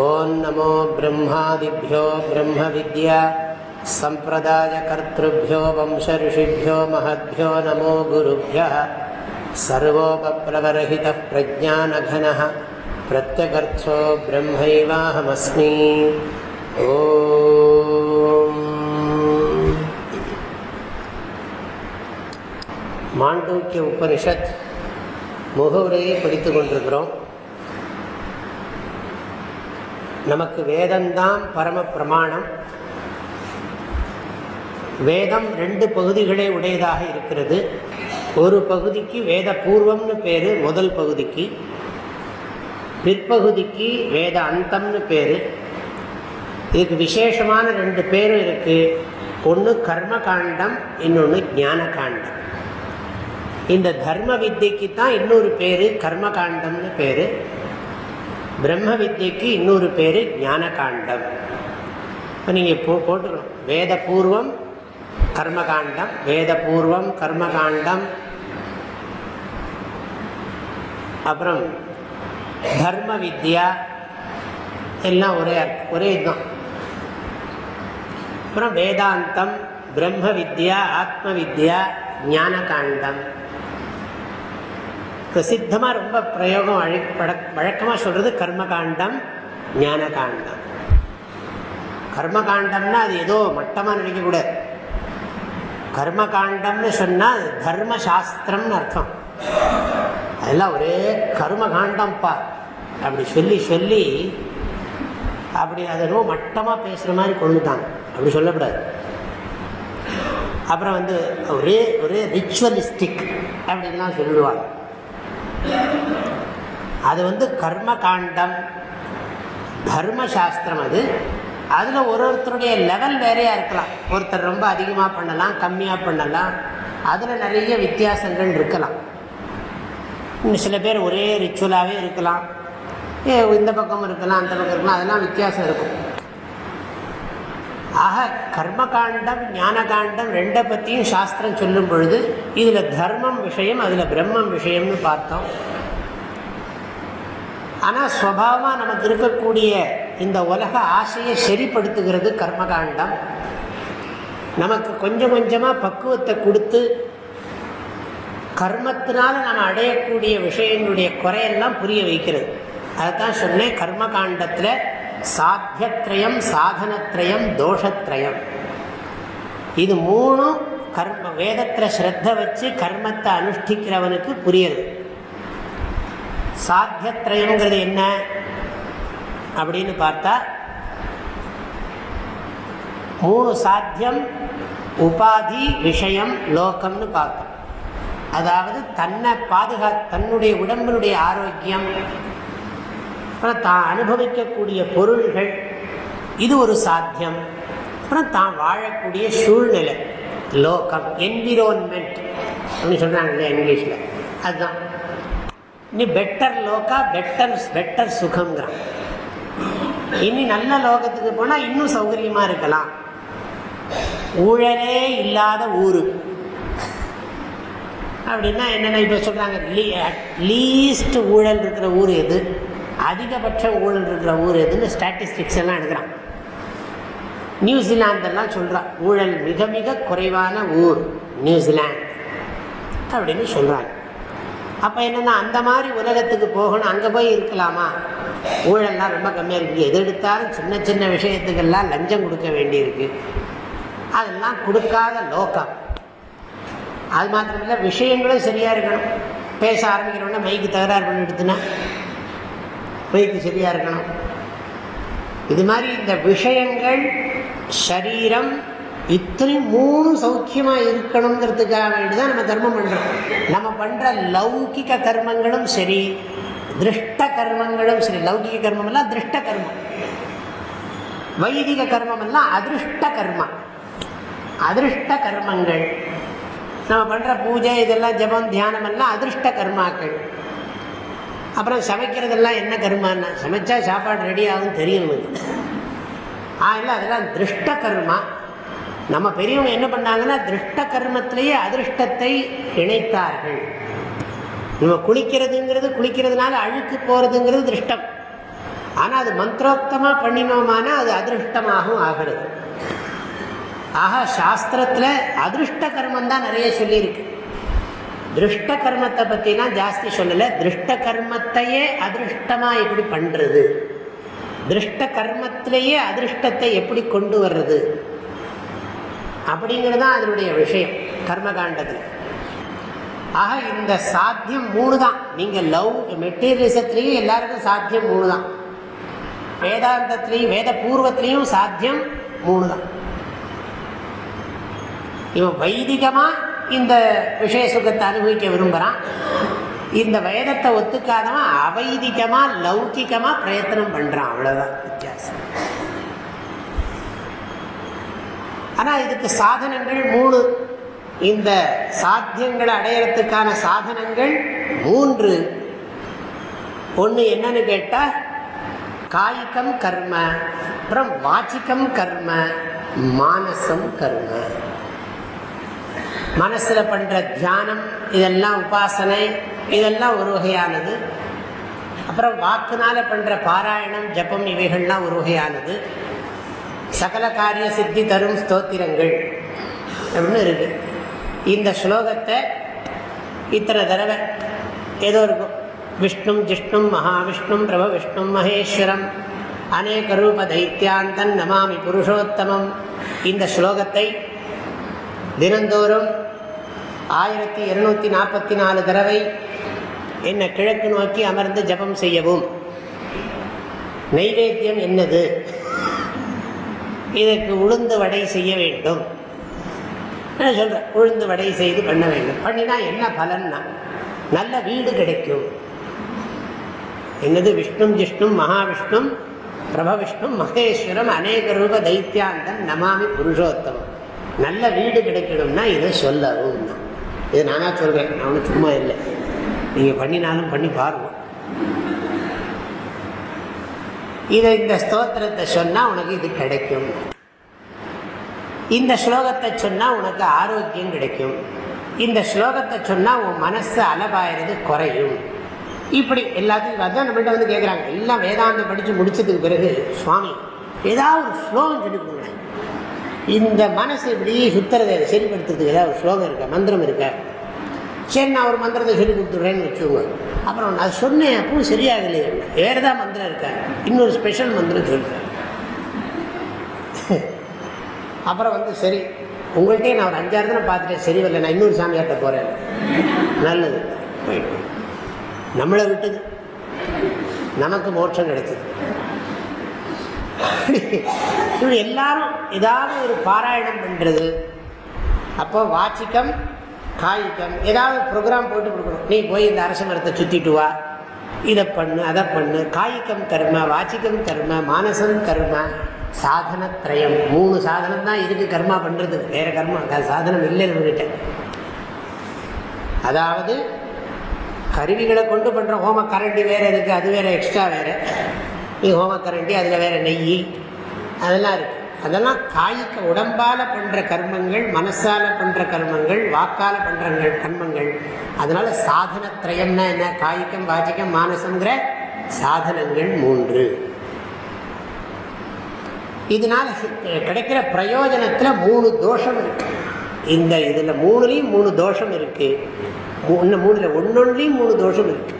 ॐ नमो ब्रह्मादिभ्यो ब्रह्मविद्या सम्प्रदायकर्तृभ्यो वंशऋषिभ्यो महद्भ्यो नमो गुरुभ्यः सर्वोपप्लवरहितः प्रज्ञानघनः प्रत्यगर्थो ब्रह्मैवाहमस्मि ॐ மாண்டூக்கிய உபனிஷத் முகவுரையை படித்து கொண்டிருக்கிறோம் நமக்கு வேதம்தான் பரம பிரமாணம். வேதம் ரெண்டு பகுதிகளே உடையதாக இருக்கிறது. ஒரு பகுதிக்கு வேத பூர்வம்னு பேர் முதல் பகுதிக்கு. பிற்பகுதிக்கு வேத அந்தம்னு பேர். இதுக்கு விசேஷமான ரெண்டு பேரும் இருக்குது ஒன்று கர்ம காண்டம் இன்னொன்று ஞான காண்டம் இந்த தர்ம வித்தைக்கு தான் இன்னொரு பேர் கர்ம காண்டம்னு பேர். பிரம்ம வித்யக்கு இன்னொரு பேர் ஞான காண்டம் இப்போ நீங்கள் போ போட்டுக்கணும். வேத பூர்வம் கர்மகாண்டம் வேத பூர்வம் கர்மகாண்டம். அப்புறம் தர்ம வித்யா எல்லாம் ஒரே ஒரே இதுதான். அப்புறம் வேதாந்தம் பிரம்ம வித்யா ஆத்ம வித்யா ஞான காண்டம் பிரசித்தமாக ரொம்ப பிரயோகம் வழக்கமாக சொல்கிறது கர்மகாண்டம் ஞான காண்டம் கர்மகாண்டம்னா அது ஏதோ மட்டமாக நினைக்கக்கூடாது கர்மகாண்டம்னு சொன்னால் தர்மசாஸ்திரம்னு அர்த்தம். அதெல்லாம் ஒரே கர்மகாண்டம்ப்பா அப்படி சொல்லி சொல்லி அப்படி அதை மட்டமாக பேசுகிற மாதிரி கொண்டுட்டாங்க. அப்படி சொல்லக்கூடாது. அப்புறம் வந்து ஒரே ஒரே ரிச்சுவலிஸ்டிக் அப்படின்லாம் சொல்லிடுவாங்க. அது வந்து கர்ம காண்டம் தர்மசாஸ்திரம் அது. அதில் ஒரு ஒருத்தருடைய லெவல் வேறையாக இருக்கலாம். ஒருத்தர் ரொம்ப அதிகமாக பண்ணலாம் கம்மியாக பண்ணலாம். அதில் நிறைய வித்தியாசங்கள் இருக்கலாம். இன்னும் சில பேர் ஒரே ரிச்சுவலாகவே இருக்கலாம். இந்த பக்கம் இருக்கலாம் அந்த பக்கம் இருக்கலாம் அதெல்லாம் வித்தியாசம் இருக்கும். ஆக கர்மகாண்டம் ஞான காண்டம் ரெண்டை பற்றியும் சாஸ்திரம் சொல்லும் பொழுது இதில் தர்மம் விஷயம் அதில் பிரம்மம் விஷயம்னு பார்த்தோம். ஆனால் ஸ்வபாவமாக நமக்கு இருக்கக்கூடிய இந்த உலக ஆசையை சரிப்படுத்துகிறது கர்மகாண்டம். நமக்கு கொஞ்சம் கொஞ்சமாக பக்குவத்தை கொடுத்து கர்மத்தினால நம்ம அடையக்கூடிய விஷயங்களுடைய குறையெல்லாம் புரிய வைக்கிறது. அதுதான் சொன்னேன் கர்மகாண்டத்தில் சாத்தியத்ரயம் சாதனத்ரயம் தோஷத்ரயம். இது மூணும் கர்ம வேதத்தில் ஸ்ரத்த வச்சு கர்மத்தை அனுஷ்டிக்கிறவனுக்கு புரியுது சாத்தியத்ரயங்கிறது என்ன? அப்படின்னு பார்த்தா மூணு சாத்தியம் உபாதி விஷயம் லோகம்னு பார்த்தோம். அதாவது தன்னை பாதுகா தன்னுடைய உடம்பினுடைய ஆரோக்கியம் அப்புறம் தான் அனுபவிக்கக்கூடிய பொருள்கள். இது ஒரு சாத்தியம். அப்புறம் தான் வாழக்கூடிய சூழ்நிலை. லோகம் என்விரோன்மெண்ட் அப்படின்னு சொல்கிறாங்க இல்லையா இங்கிலீஷில். அதுதான். இனி பெட்டர் லோக்கா பெட்டர் பெட்டர் சுகங்கிறான் இனி நல்ல லோகத்துக்கு போனால் இன்னும் சௌகரியமாக இருக்கலாம். ஊழலே இல்லாத ஊர். அப்படின்னா என்னென்ன இப்போ சொல்கிறாங்க லீஸ்ட் ஊழல் இருக்கிற ஊர் எது? அதிகபட்ச ஊழல் இருக்கிற ஊர் எதுன்னு ஸ்டாட்டிஸ்டிக்ஸ் எல்லாம் எடுக்கிறான். நியூசிலாந்தெல்லாம் சொல்கிறான் ஊழல் மிக மிக குறைவான ஊர் நியூசிலாந்து அப்படின்னு சொல்கிறாங்க அப்போ என்னென்னா அந்த மாதிரி உலகத்துக்கு போகணும் அங்கே போய் இருக்கலாமா? ஊழல்லாம் ரொம்ப கம்மியாக இருக்குது எது எடுத்தாலும் சின்ன சின்ன விஷயத்துக்கெல்லாம் லஞ்சம் கொடுக்க வேண்டியிருக்கு. அதெல்லாம் கொடுக்காத லோக்கம். அது மாத்திரமில்ல விஷயங்களும் சரியாக இருக்கணும். பேச ஆரம்பிக்கிறோன்னா மைக்கு தகராறு பண்ணி எடுத்துனா. பேச்சு சரியாக இருக்கணும். இது மாதிரி இந்த விஷயங்கள் சரீரம் இத்தனை மூணு சௌக்கியமாக இருக்கணுங்கிறதுக்காக வேண்டி தான் நம்ம தர்மம் பண்ணுறோம் நம்ம பண்ணுற லௌகிக கர்மங்களும் சரி திருஷ்ட கர்மங்களும் சரி. லௌகிக கர்மம் எல்லாம் திருஷ்ட கர்மம். வைதிக கர்மம் எல்லாம் அதிருஷ்ட கர்மம். அதிருஷ்ட கர்மங்கள். நம்ம பண்ணுற பூஜை இதெல்லாம் ஜபம் தியானம் எல்லாம் அதிருஷ்ட கர்மாக்கள். அப்புறம் சமைக்கிறதெல்லாம் என்ன கர்மான்னா சமைச்சா சாப்பாடு ரெடி ஆகும் தெரியும் ஆ இல்லை அதெல்லாம் திருஷ்ட கர்மா. நம்ம பெரியவங்க என்ன பண்ணாங்கன்னா திருஷ்ட கர்மத்திலேயே அதிருஷ்டத்தை இணைத்தார்கள். நம்ம குளிக்கிறதுங்கிறது குளிக்கிறதுனால அழுக்கு போகிறதுங்கிறது திருஷ்டம். ஆனால் அது மந்திரோக்தமாக பண்ணினோமானா அது அதிருஷ்டமாகவும் ஆகிறது. ஆக சாஸ்திரத்தில் அதிருஷ்ட கர்மம் தான் நிறைய சொல்லியிருக்கு. திருஷ்ட கர்மத்தை பற்றிலாம் ஜாஸ்தி சொல்லலை. திருஷ்ட கர்மத்தையே அதிருஷ்டமாக எப்படி பண்ணுறது திருஷ்ட கர்மத்திலேயே அதிருஷ்டத்தை எப்படி கொண்டு வர்றது? அப்படிங்கிறது தான் அதனுடைய விஷயம் கர்மகாண்டத்தில். ஆக இந்த சாத்தியம் மூணு தான் நீங்கள் லவ் மெட்டீரியலிசத்துலேயும் எல்லாருக்கும் சாத்தியம் மூணு தான் வேதாந்தத்திலையும் வேத பூர்வத்திலையும் சாத்தியம் மூணு தான் இவன் வைதிகமாக இந்த விஷய சுகத்தை அனுபவிக்க விரும்புகிறான் இந்த வேதத்தை ஒத்துக்காதவன் அவைதிகமாக லௌகிகமாக பிரயத்தனம் பண்ணுறான் அவ்வளோதான் வித்தியாசம். ஆனால் இதுக்கு சாதனங்கள் மூணு. இந்த சாத்தியங்களை அடையறதுக்கான சாதனங்கள் மூன்று. ஒன்று என்னன்னு கேட்டால் காய்கம் கர்ம அப்புறம் வாச்சிக்கம் கர்ம மானசம் கர்ம. மனசில் பண்ணுற தியானம் இதெல்லாம் உபாசனை இதெல்லாம் ஒரு வகையானது. அப்புறம் வாக்குனால பண்ணுற பாராயணம் ஜபம் இவைகள்லாம் ஒரு வகையானது. சகல காரிய சித்தி தரும் ஸ்தோத்திரங்கள் அப்படின்னு இருக்கு. இந்த ஸ்லோகத்தை இத்தனை தடவை ஏதோ இருக்கும் விஷ்ணும் ஜிஷ்ணும் மகாவிஷ்ணும் பிரப விஷ்ணும் மகேஸ்வரம் அநேக ரூப தைத்தியாந்தன் நமாமி புருஷோத்தமம் இந்த ஸ்லோகத்தை தினந்தோறும் ஆயிரத்தி இருநூத்தி நாற்பத்தி நாலு தடவை என்ன கிழக்கு நோக்கி அமர்ந்து ஜபம் செய்யவும். நைவேத்தியம் என்னது? இதற்கு உளுந்து வடை செய்ய வேண்டும். நான் சொல்கிறேன் உளுந்து வடை செய்து பண்ண வேண்டும். பண்ணினா என்ன பலன்னா நல்ல வீடு கிடைக்கும். என்னது? விஷ்ணும் ஜிஷ்ணும் மகாவிஷ்ணும் பிரபவிஷ்ணும் மகேஸ்வரம் அநேக ரூப தைத்தியாந்தன் நமாமி புருஷோத்தமம். நல்ல வீடு கிடைக்கணும்னா இதை சொல்லவும். இது நானாக சொல்கிறேன் நான் சும்மா இல்லை. நீங்கள் பண்ணினாலும் பண்ணி பாருங்க. இதை இந்த ஸ்தோத்திரத்தை சொன்னால் உனக்கு இது கிடைக்கும். இந்த ஸ்லோகத்தை சொன்னால் உனக்கு ஆரோக்கியம் கிடைக்கும். இந்த ஸ்லோகத்தை சொன்னால் உன் மனசு அளவாயிறது குறையும். இப்படி எல்லாத்தையும் அதான் நம்மள்ட்ட வந்து கேட்குறாங்க எல்லாம் வேதாந்தம் படித்து முடிச்சதுக்கு பிறகு சுவாமி ஏதாவது ஒரு ஸ்லோகம் சொல்லி கொடுங்க. இந்த மனசு இப்படி சுத்துறதை சரிப்படுத்துறதுக்கு ஏதாவது ஒரு ஸ்லோகம் இருக்கா? மந்திரம் இருக்கா? சரி நான் ஒரு மந்திரத்தை சொல்லி கொடுத்துட்றேன்னு வச்சுக்கோங்க. அப்புறம் நான் சொன்னேன் அப்பவும் சரியாகலையே. வேறு தான் மந்திரம் இருக்கா? இன்னொரு ஸ்பெஷல் மந்திரம் சொல்கிறேன் அப்புறம் வந்து சரி உங்கள்கிட்டயே நான் ஒரு அஞ்சாறு தினம் பார்த்துட்டேன். சரி வரல நான் இன்னொரு சாமியார்ட்ட போகிறேன் நல்லது. போயிட்டு. நம்மளை விட்டது. நமக்கு மோட்சம் கிடைச்சது. இப்படி எல்லாரும் ஏதாவது ஒரு பாராயணம் பண்ணுறது அப்போ வாச்சிக்கம் காய்கம் ஏதாவது ப்ரோக்ராம் போட்டு கொடுக்கணும். நீ போய் இந்த அரச மரத்தை சுற்றிட்டு வா. இதை பண்ணு அதை பண்ணு. காய்கம் கர்ம வாச்சிக்கம் கர்ம மானசம் கர்ம சாதனத்திரயம் மூணு சாதனம் தான் இதுக்கு கர்மா பண்ணுறது வேறு கர்மா சாதனம் இல்லை நம்மகிட்ட. அதாவது கருவிகளை கொண்டு பண்ணுற ஹோம கரண்டி வேறு இருக்குது அது வேறு எக்ஸ்ட்ரா வேறு. நீ ஹோமக்கரண்டி அதில் வேறு நெய். அதெல்லாம் இருக்குது அதெல்லாம் காய்க்க உடம்பால் பண்ணுற கர்மங்கள் மனசால் பண்ணுற கர்மங்கள் வாக்கால் பண்ணுற கர்மங்கள் அதனால் சாதனத்திரயம்னா என்ன? காய்க்கம் வாச்சிக்கம் மானசங்கிற சாதனங்கள் மூன்று. இதனால் கிடைக்கிற பிரயோஜனத்தில் மூணு தோஷம் இருக்கு. இந்த இதில் மூணுலேயும் மூணு தோஷம் இருக்கு. இன்னும் மூணில் ஒன்னொன்றுலேயும் மூணு தோஷம் இருக்கு.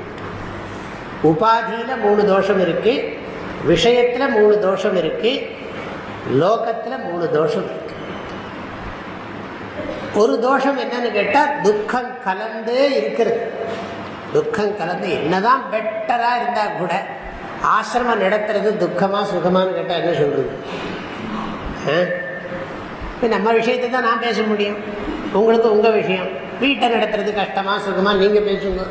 உபாதியில் மூணு தோஷம் இருக்குது விஷயத்தில் மூணு தோஷம் இருக்கு லோகத்தில் மூணு தோஷம் இருக்கு. ஒரு தோஷம் என்னன்னு கேட்டால் துக்கம் கலந்தே இருக்கிறது. துக்கம் கலந்து என்னதான் பெட்டராக இருந்தால் கூட ஆசிரமம் நடத்துறது துக்கமா சுகமானு கேட்டால் என்ன சொல்றது? இப்போ நம்ம விஷயத்தை தான் நான் பேச முடியும். உங்களுக்கு உங்கள் விஷயம். வீட்டை நடத்துறது கஷ்டமா சுகமா நீங்கள் பேசுங்க.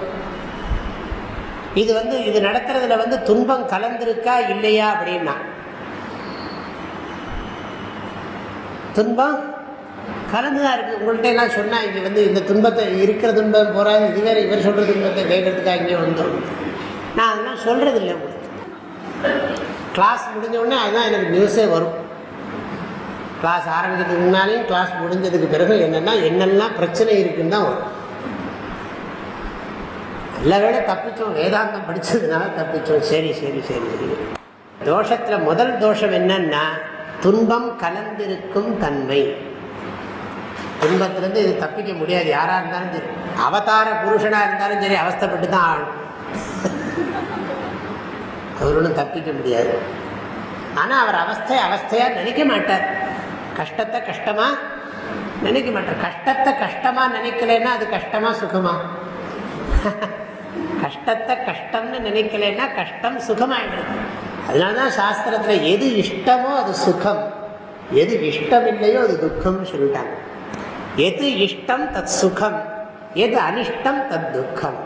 இது வந்து இது நடத்துறதுல வந்து துன்பம் கலந்திருக்கா இல்லையா அப்படின்னா? துன்பம் கலந்துதான் இருக்கு. உங்கள்கிட்ட எல்லாம் சொன்னா இங்க வந்து இந்த துன்பத்தை இருக்கிற துன்பம் போறாது. இதுவே இவர் சொல்ற துன்பத்தை கேட்கறதுக்காக இங்கே வந்தோம் நான் அதெல்லாம் சொல்றது இல்லை உங்களுக்கு. கிளாஸ் முடிஞ்ச உடனே அதுதான் எனக்கு நியூஸே வரும். கிளாஸ் ஆரம்பிக்கிறதுக்கு முன்னாலேயும் கிளாஸ் முடிஞ்சதுக்கு பிறகு என்னென்னா என்னெல்லாம் பிரச்சனை இருக்குன்னு தான் வரும். நல்ல வேலை தப்பிச்சோம் வேதாந்தம் படித்ததுனால தப்பிச்சோம். சரி சரி சரி சரி. தோஷத்தில் முதல் தோஷம் என்னன்னா துன்பம் கலந்திருக்கும் தன்மை. துன்பத்திலேருந்து இது தப்பிக்க முடியாது. யாராக இருந்தாலும் சரி. அவதார புருஷனாக இருந்தாலும் சரி அவஸ்தப்பட்டு தான் ஆகணும். அவர் ஒன்றும் தப்பிக்க முடியாது. ஆனால் அவர் அவஸ்தை அவஸ்தையாக நினைக்க மாட்டார். கஷ்டத்தை கஷ்டமாக நினைக்க மாட்டார். கஷ்டத்தை கஷ்டமாக நினைக்கலன்னா அது கஷ்டமா சுகமா? கஷ்டத்தை கஷ்டம்னு நினைக்கலன்னா கஷ்டம் சுகமாயிடுது அதனால தான் சாஸ்திரத்தில் எது இஷ்டமோ அது சுகம். எது இஷ்டம் இல்லையோ அது துக்கம்னு சொல்லிட்டாங்க. எது இஷ்டம் தத் சுகம் எது அனிஷ்டம் தத் துக்கம்.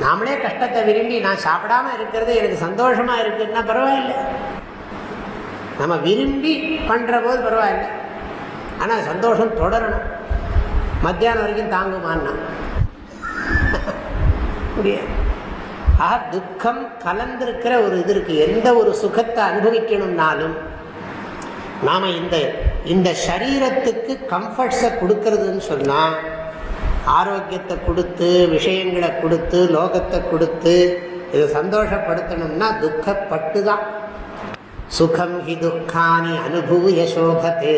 நாமளே கஷ்டத்தை விரும்பி நான் சாப்பிடாம இருக்கிறது எனக்கு சந்தோஷமா இருக்குன்னா பரவாயில்லை. நம்ம விரும்பி பண்ற போது பரவாயில்லை. ஆனால் சந்தோஷம் தொடரணும். மத்தியானம் வரைக்கும் தாங்குமான்னா. முடியாது. ஆக துக்கம் கலந்திருக்கிற ஒரு இது இருக்கு. எந்த ஒரு சுகத்தை அனுபவிக்கணும்னாலும் நாம இந்த இந்த சரீரத்துக்கு கம்ஃபர்ட்ஸை கொடுக்கறதுன்னு சொன்னால் ஆரோக்கியத்தை கொடுத்து விஷயங்களை கொடுத்து லோகத்தை கொடுத்து இதை சந்தோஷப்படுத்தணும்னா துக்கப்பட்டு தான் சுகம் ஹி துக்கானி அனுபூய சோகத்தே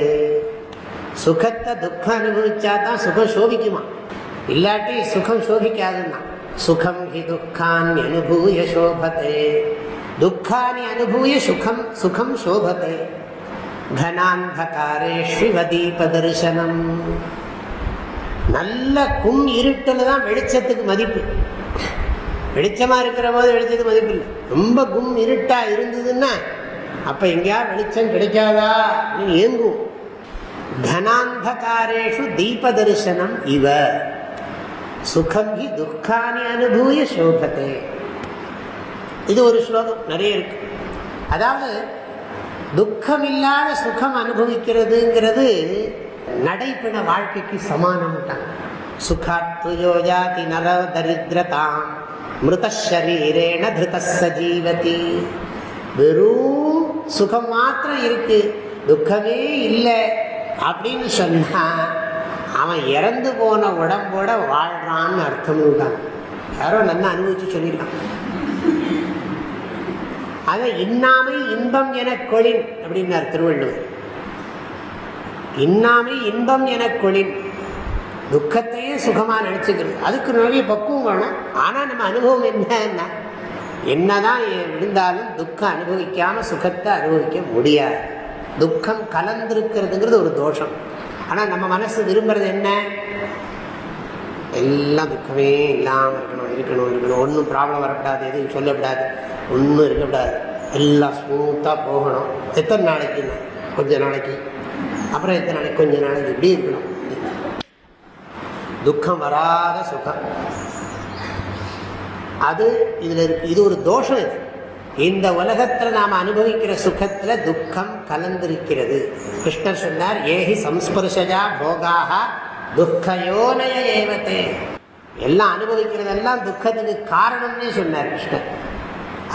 சுகத்தை துக்கம் அனுபவிச்சா தான் சுகம் சோபிக்குமா? இல்லாட்டி சுகம் சோபிக்காதுன்னா சுகம் ஹி துக்கான் அனுபூய சோபத்தே துக்கானி அனுபூய சுகம் சுகம் சோபத்தே கனாந்தகாரேஷ்விவ தரிசனம். நல்ல கும் இருட்டில் தான் வெளிச்சத்துக்கு மதிப்பு. வெளிச்சமாக இருக்கிற போது வெளிச்சத்துக்கு மதிப்பு இல்லை. ரொம்ப கும் இருட்டா இருந்ததுன்னா அப்போ எங்கேயா வெளிச்சம் கிடைக்காதா? நீ ஏங்கும் கனாந்தகாரேஷு தீப தரிசனம் இவ. சுகம் ஹி துக்கானி அனுபூய சோபத்தே. இது ஒரு ஸ்லோகம் நிறைய இருக்கு. அதாவது துக்கம் இல்லாத சுகம் அனுபவிக்கிறதுங்கிறது நடைபெண வாழ்க்கைக்கு சமானம்ட்டாங்க சுகாத்து யோஜாதி நல தரித்திரதாம். மிருதரீரேண திருத சஜீவதி வெறும் சுகம் மாத்திரம் இருக்கு. துக்கமே இல்லை அப்படின்னு சொன்னா அவன் இறந்து போன உடம்போட வாழ்றான்னு தான் யாரோ நல்லா அனுபவிச்சு சொல்லியிருக்கான். அதை இன்னாமை இன்பம் என கொளின் அப்படின்னார் திருவள்ளுவர். இன்னாமை இன்பம் என கொளின். துக்கத்தையே சுகமாக நினச்சிக்கிறது. அதுக்கு நிறைய பக்குவம் வேணும் ஆனால் நம்ம அனுபவம் என்னன்னா என்னதான் இருந்தாலும் துக்கம் அனுபவிக்காமல் சுகத்தை அனுபவிக்க முடியாது. துக்கம் கலந்துருக்கிறதுங்கிறது ஒரு தோஷம். ஆனால் நம்ம மனசு விரும்புறது என்ன? எல்லாம் துக்கமே இல்லாமல் இருக்கணும் இருக்கணும் இருக்கணும். ஒன்றும் ப்ராப்ளம் வரக்கூடாது எதுவும் சொல்லக்கூடாது. ஒன்றும் இருக்கக்கூடாது. எல்லாம் ஸ்மூத்தாக போகணும். எத்தனை நாளைக்குன்னா கொஞ்ச நாளைக்கு. அப்புறம் எத்தனை நாளைக்கு? கொஞ்ச நாளைக்கு. இப்படி இருக்கணும். துக்கம் வராத சுகம். அது இதில் இருக்கு. இது ஒரு தோஷம் இது. இந்த உலகத்தில் நாம் அனுபவிக்கிற சுகத்தில் துக்கம் கலந்திருக்கிறது. கிருஷ்ணர் சொன்னார் ஏஹி சம்ஸ்பர்ஷஜா போகாக துக்கயோனய ஏவத்தே எல்லாம் அனுபவிக்கிறதெல்லாம் துக்கத்துக்கு காரணம்னே சொன்னார் கிருஷ்ணர்.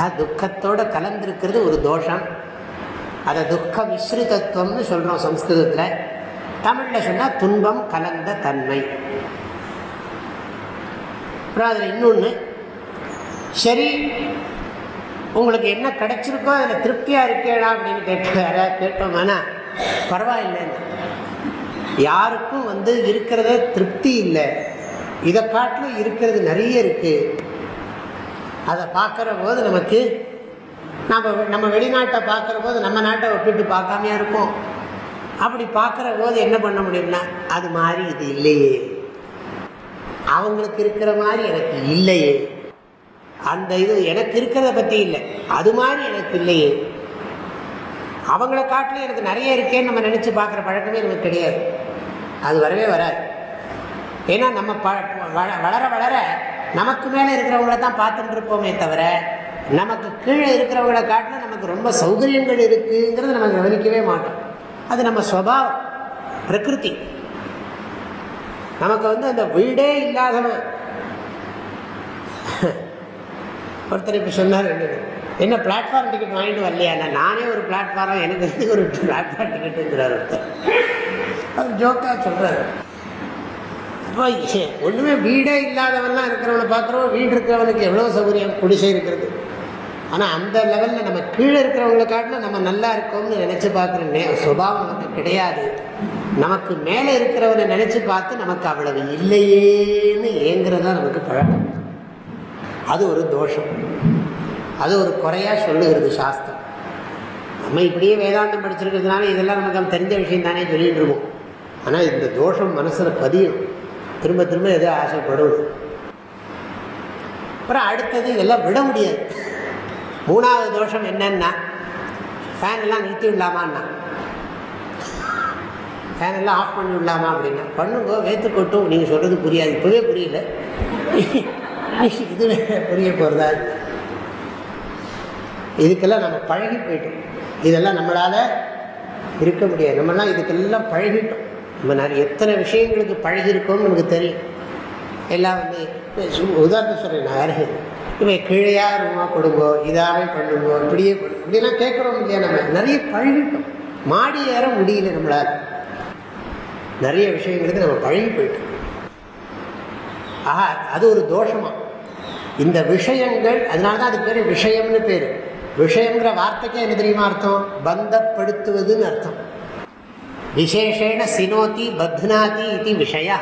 அது துக்கத்தோட கலந்திருக்கிறது ஒரு தோஷம். அதை துக்க மிஸ்ரிதத்துவம்னு சொல்கிறோம் சம்ஸ்கிருதத்தில். தமிழில் சொன்னால் துன்பம் கலந்த தன்மை. அப்புறம் அதில் இன்னொன்று சரி உங்களுக்கு என்ன கிடைச்சிருக்கோ அதில் திருப்தியாக இருக்கேடா அப்படின்னு கேட்டு யாராவது கேட்டோம்னா பரவாயில்லைன்னு யாருக்கும் வந்து இருக்கிறத திருப்தி இல்லை. இதை காட்டிலும் இருக்கிறது நிறைய இருக்குது அதை பார்க்குற போது நமக்கு நம்ம நம்ம வெளிநாட்டை பார்க்குற போது நம்ம நாட்டை ஒப்பிட்டு பார்க்காமையா இருப்போம் அப்படி பார்க்குற போது என்ன பண்ண முடியும்னா அது மாதிரி இது இல்லையே. அவங்களுக்கு இருக்கிற மாதிரி எனக்கு இல்லையே. அந்த இது எனக்கு இருக்கிறத பற்றி இல்லை. அது மாதிரி எனக்கு இல்லையே. அவங்கள காட்டிலும் எனக்கு நிறைய இருக்கேன்னு நம்ம நினச்சி பார்க்குற பழக்கமே நமக்கு கிடையாது. அது வரவே வராது. ஏன்னா நம்ம ப வளர வளர நமக்கு மேலே இருக்கிறவங்கள தான் பார்த்துட்டு இருப்போமே தவிர நமக்கு கீழே இருக்கிறவங்கள காட்டில் நமக்கு ரொம்ப சௌகரியங்கள் இருக்குங்கிறத நம்ம கவனிக்கவே மாட்டோம். அது நம்ம ஸ்வபாவம் பிரகிருதி. நமக்கு வந்து அந்த வீடே இல்லாதவன். ஒருத்தர் இப்போ சொன்னார். என்ன பிளாட்ஃபார்ம் டிக்கெட் வாங்கிட்டு வரலையா? நானே ஒரு பிளாட்ஃபார்ம் எனக்கு வந்து ஒரு பிளாட்ஃபார்ம் டிக்கெட்டுங்கிறார் ஒருத்தர். அவர் ஜோக்காக சொல்கிறார் அப்போ ஒன்றுமே வீடே இல்லாதவன்லாம் இருக்கிறவனை பார்க்குறோம். வீடு இருக்கிறவனுக்கு எவ்வளோ சௌகரியம்? குடிசை இருக்கிறது. ஆனால் அந்த லெவலில் நம்ம கீழே இருக்கிறவங்களை காட்டினா நம்ம நல்லா இருக்கோம்னு நினச்சி பார்க்குற நே சுபாவம் நமக்கு கிடையாது. நமக்கு மேலே இருக்கிறவனை நினச்சி பார்த்து நமக்கு அவ்வளவு இல்லையேன்னு ஏங்குறது தான் நமக்கு பழக்கம். அது ஒரு தோஷம். அது ஒரு குறையாக சொல்லுகிறது சாஸ்திரம். நம்ம இப்படியே வேதாந்தம் படிச்சிருக்கிறதுனால இதெல்லாம் நமக்கு தெரிஞ்ச விஷயம் தானே சொல்லிட்டு இருக்கோம் ஆனால் இந்த தோஷம் மனசில் பதியும். திரும்ப திரும்ப எதோ ஆசைப்படுவது. அப்புறம் அடுத்தது இதெல்லாம் விட முடியாது. மூணாவது தோஷம் என்னன்னா ஃபேன் எல்லாம் நிறுத்தி விடலாமான்னா. ஃபேன் எல்லாம் ஆஃப் பண்ணி விடலாமா அப்படின்னா பண்ணுங்க வேத்து கொட்டும். நீங்கள் சொல்கிறது புரியாது. இப்போவே புரியல. இது புரிய போகிறதா இதுக்கெல்லாம் நம்ம பழகி போயிட்டோம். இதெல்லாம் நம்மளால் இருக்க முடியாது. நம்மளாம் இதுக்கெல்லாம் பழகிட்டோம். நம்ம நிறைய எத்தனை விஷயங்களுக்கு பழகிருக்கோம்னு நமக்கு தெரியும். எல்லாம் வந்து உதாரணம் சொல்கிறேன் நான் இவன் இப்போ கீழையா ரூமா கொடுங்கோ இதாகவே பண்ணுங்கோ இப்படியே இப்படிலாம் கேட்குறோம் இல்லையா நம்ம? நிறைய பழகிட்டோம். மாடி ஏற முடியல நம்மளால். நிறைய விஷயங்களுக்கு நம்ம பழகி போயிட்டோம். ஆஹா அது ஒரு தோஷமாக இந்த விஷயங்கள் அதனால தான் அதுக்கு பேர் விஷயம்னு பேர். விஷயங்கிற வார்த்தைக்கு என்ன தெரியுமா அர்த்தம்? பந்தப்படுத்துவதுன்னு அர்த்தம். விசேஷேன சினோதி பத்னாதி இது விஷய.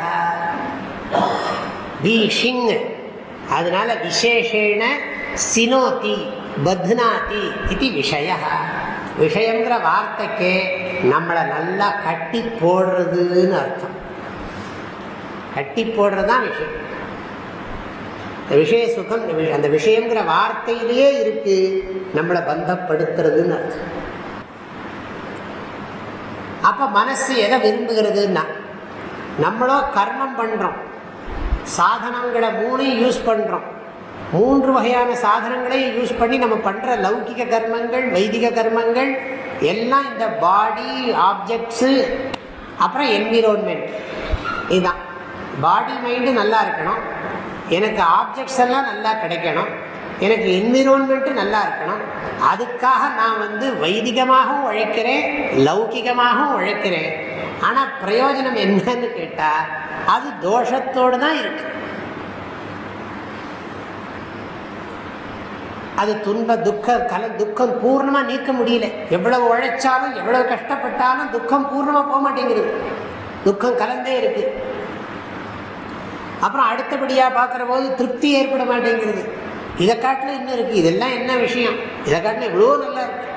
ஷிங் அதனால விசேஷேன சினோதி பத்னாதி இது விஷய. விஷயங்கிற வார்த்தைக்கு நம்மளை நல்லா கட்டி போடுறதுன்னு அர்த்தம். கட்டி போடுறது தான் விஷயம். விஷய சுகம் அந்த விஷயங்கிற வார்த்தையிலேயே இருக்கு. நம்மளை பந்தப்படுத்துறதுன்னு அர்த்தம். அப்ப மனசு எதை விரும்புகிறதுன்னா நம்மளோ கர்மம் பண்றோம். சாதனங்களை மூணையும் யூஸ் பண்றோம். மூன்று வகையான சாதனங்களையும் யூஸ் பண்ணி நம்ம பண்ற லௌகிக கர்மங்கள் வைதிக கர்மங்கள் எல்லாம் இந்த பாடி ஆப்ஜெக்ட்ஸு அப்புறம் என்விரோன்மெண்ட் இதுதான். பாடி மைண்டு நல்லா இருக்கணும். எனக்கு ஆப்ஜெக்ட்ஸ் எல்லாம் நல்லா கிடைக்கணும். எனக்கு என்விரோன்மெண்ட்டு நல்லா இருக்கணும். அதுக்காக நான் வந்து வைதிகமாகவும் உழைக்கிறேன் லௌகிகமாகவும் உழைக்கிறேன். ஆனால் பிரயோஜனம் என்னன்னு கேட்டால் அது தோஷத்தோடு தான் இருக்கு. அது துன்ப துக்க கல துக்கம் பூர்ணமாக நீக்க முடியல. எவ்வளவு உழைச்சாலும் எவ்வளவு கஷ்டப்பட்டாலும் துக்கம் பூர்ணமாக போக மாட்டேங்கிறது துக்கம் கலந்தே இருக்குது அப்புறம் அடுத்தபடியாக பார்க்குற போது திருப்தி ஏற்பட மாட்டேங்கிறது. இதை காட்டில் இன்னும் இருக்குது இதெல்லாம் என்ன விஷயம்? இதை காட்டில் இவ்வளோ நல்லா இருக்கு?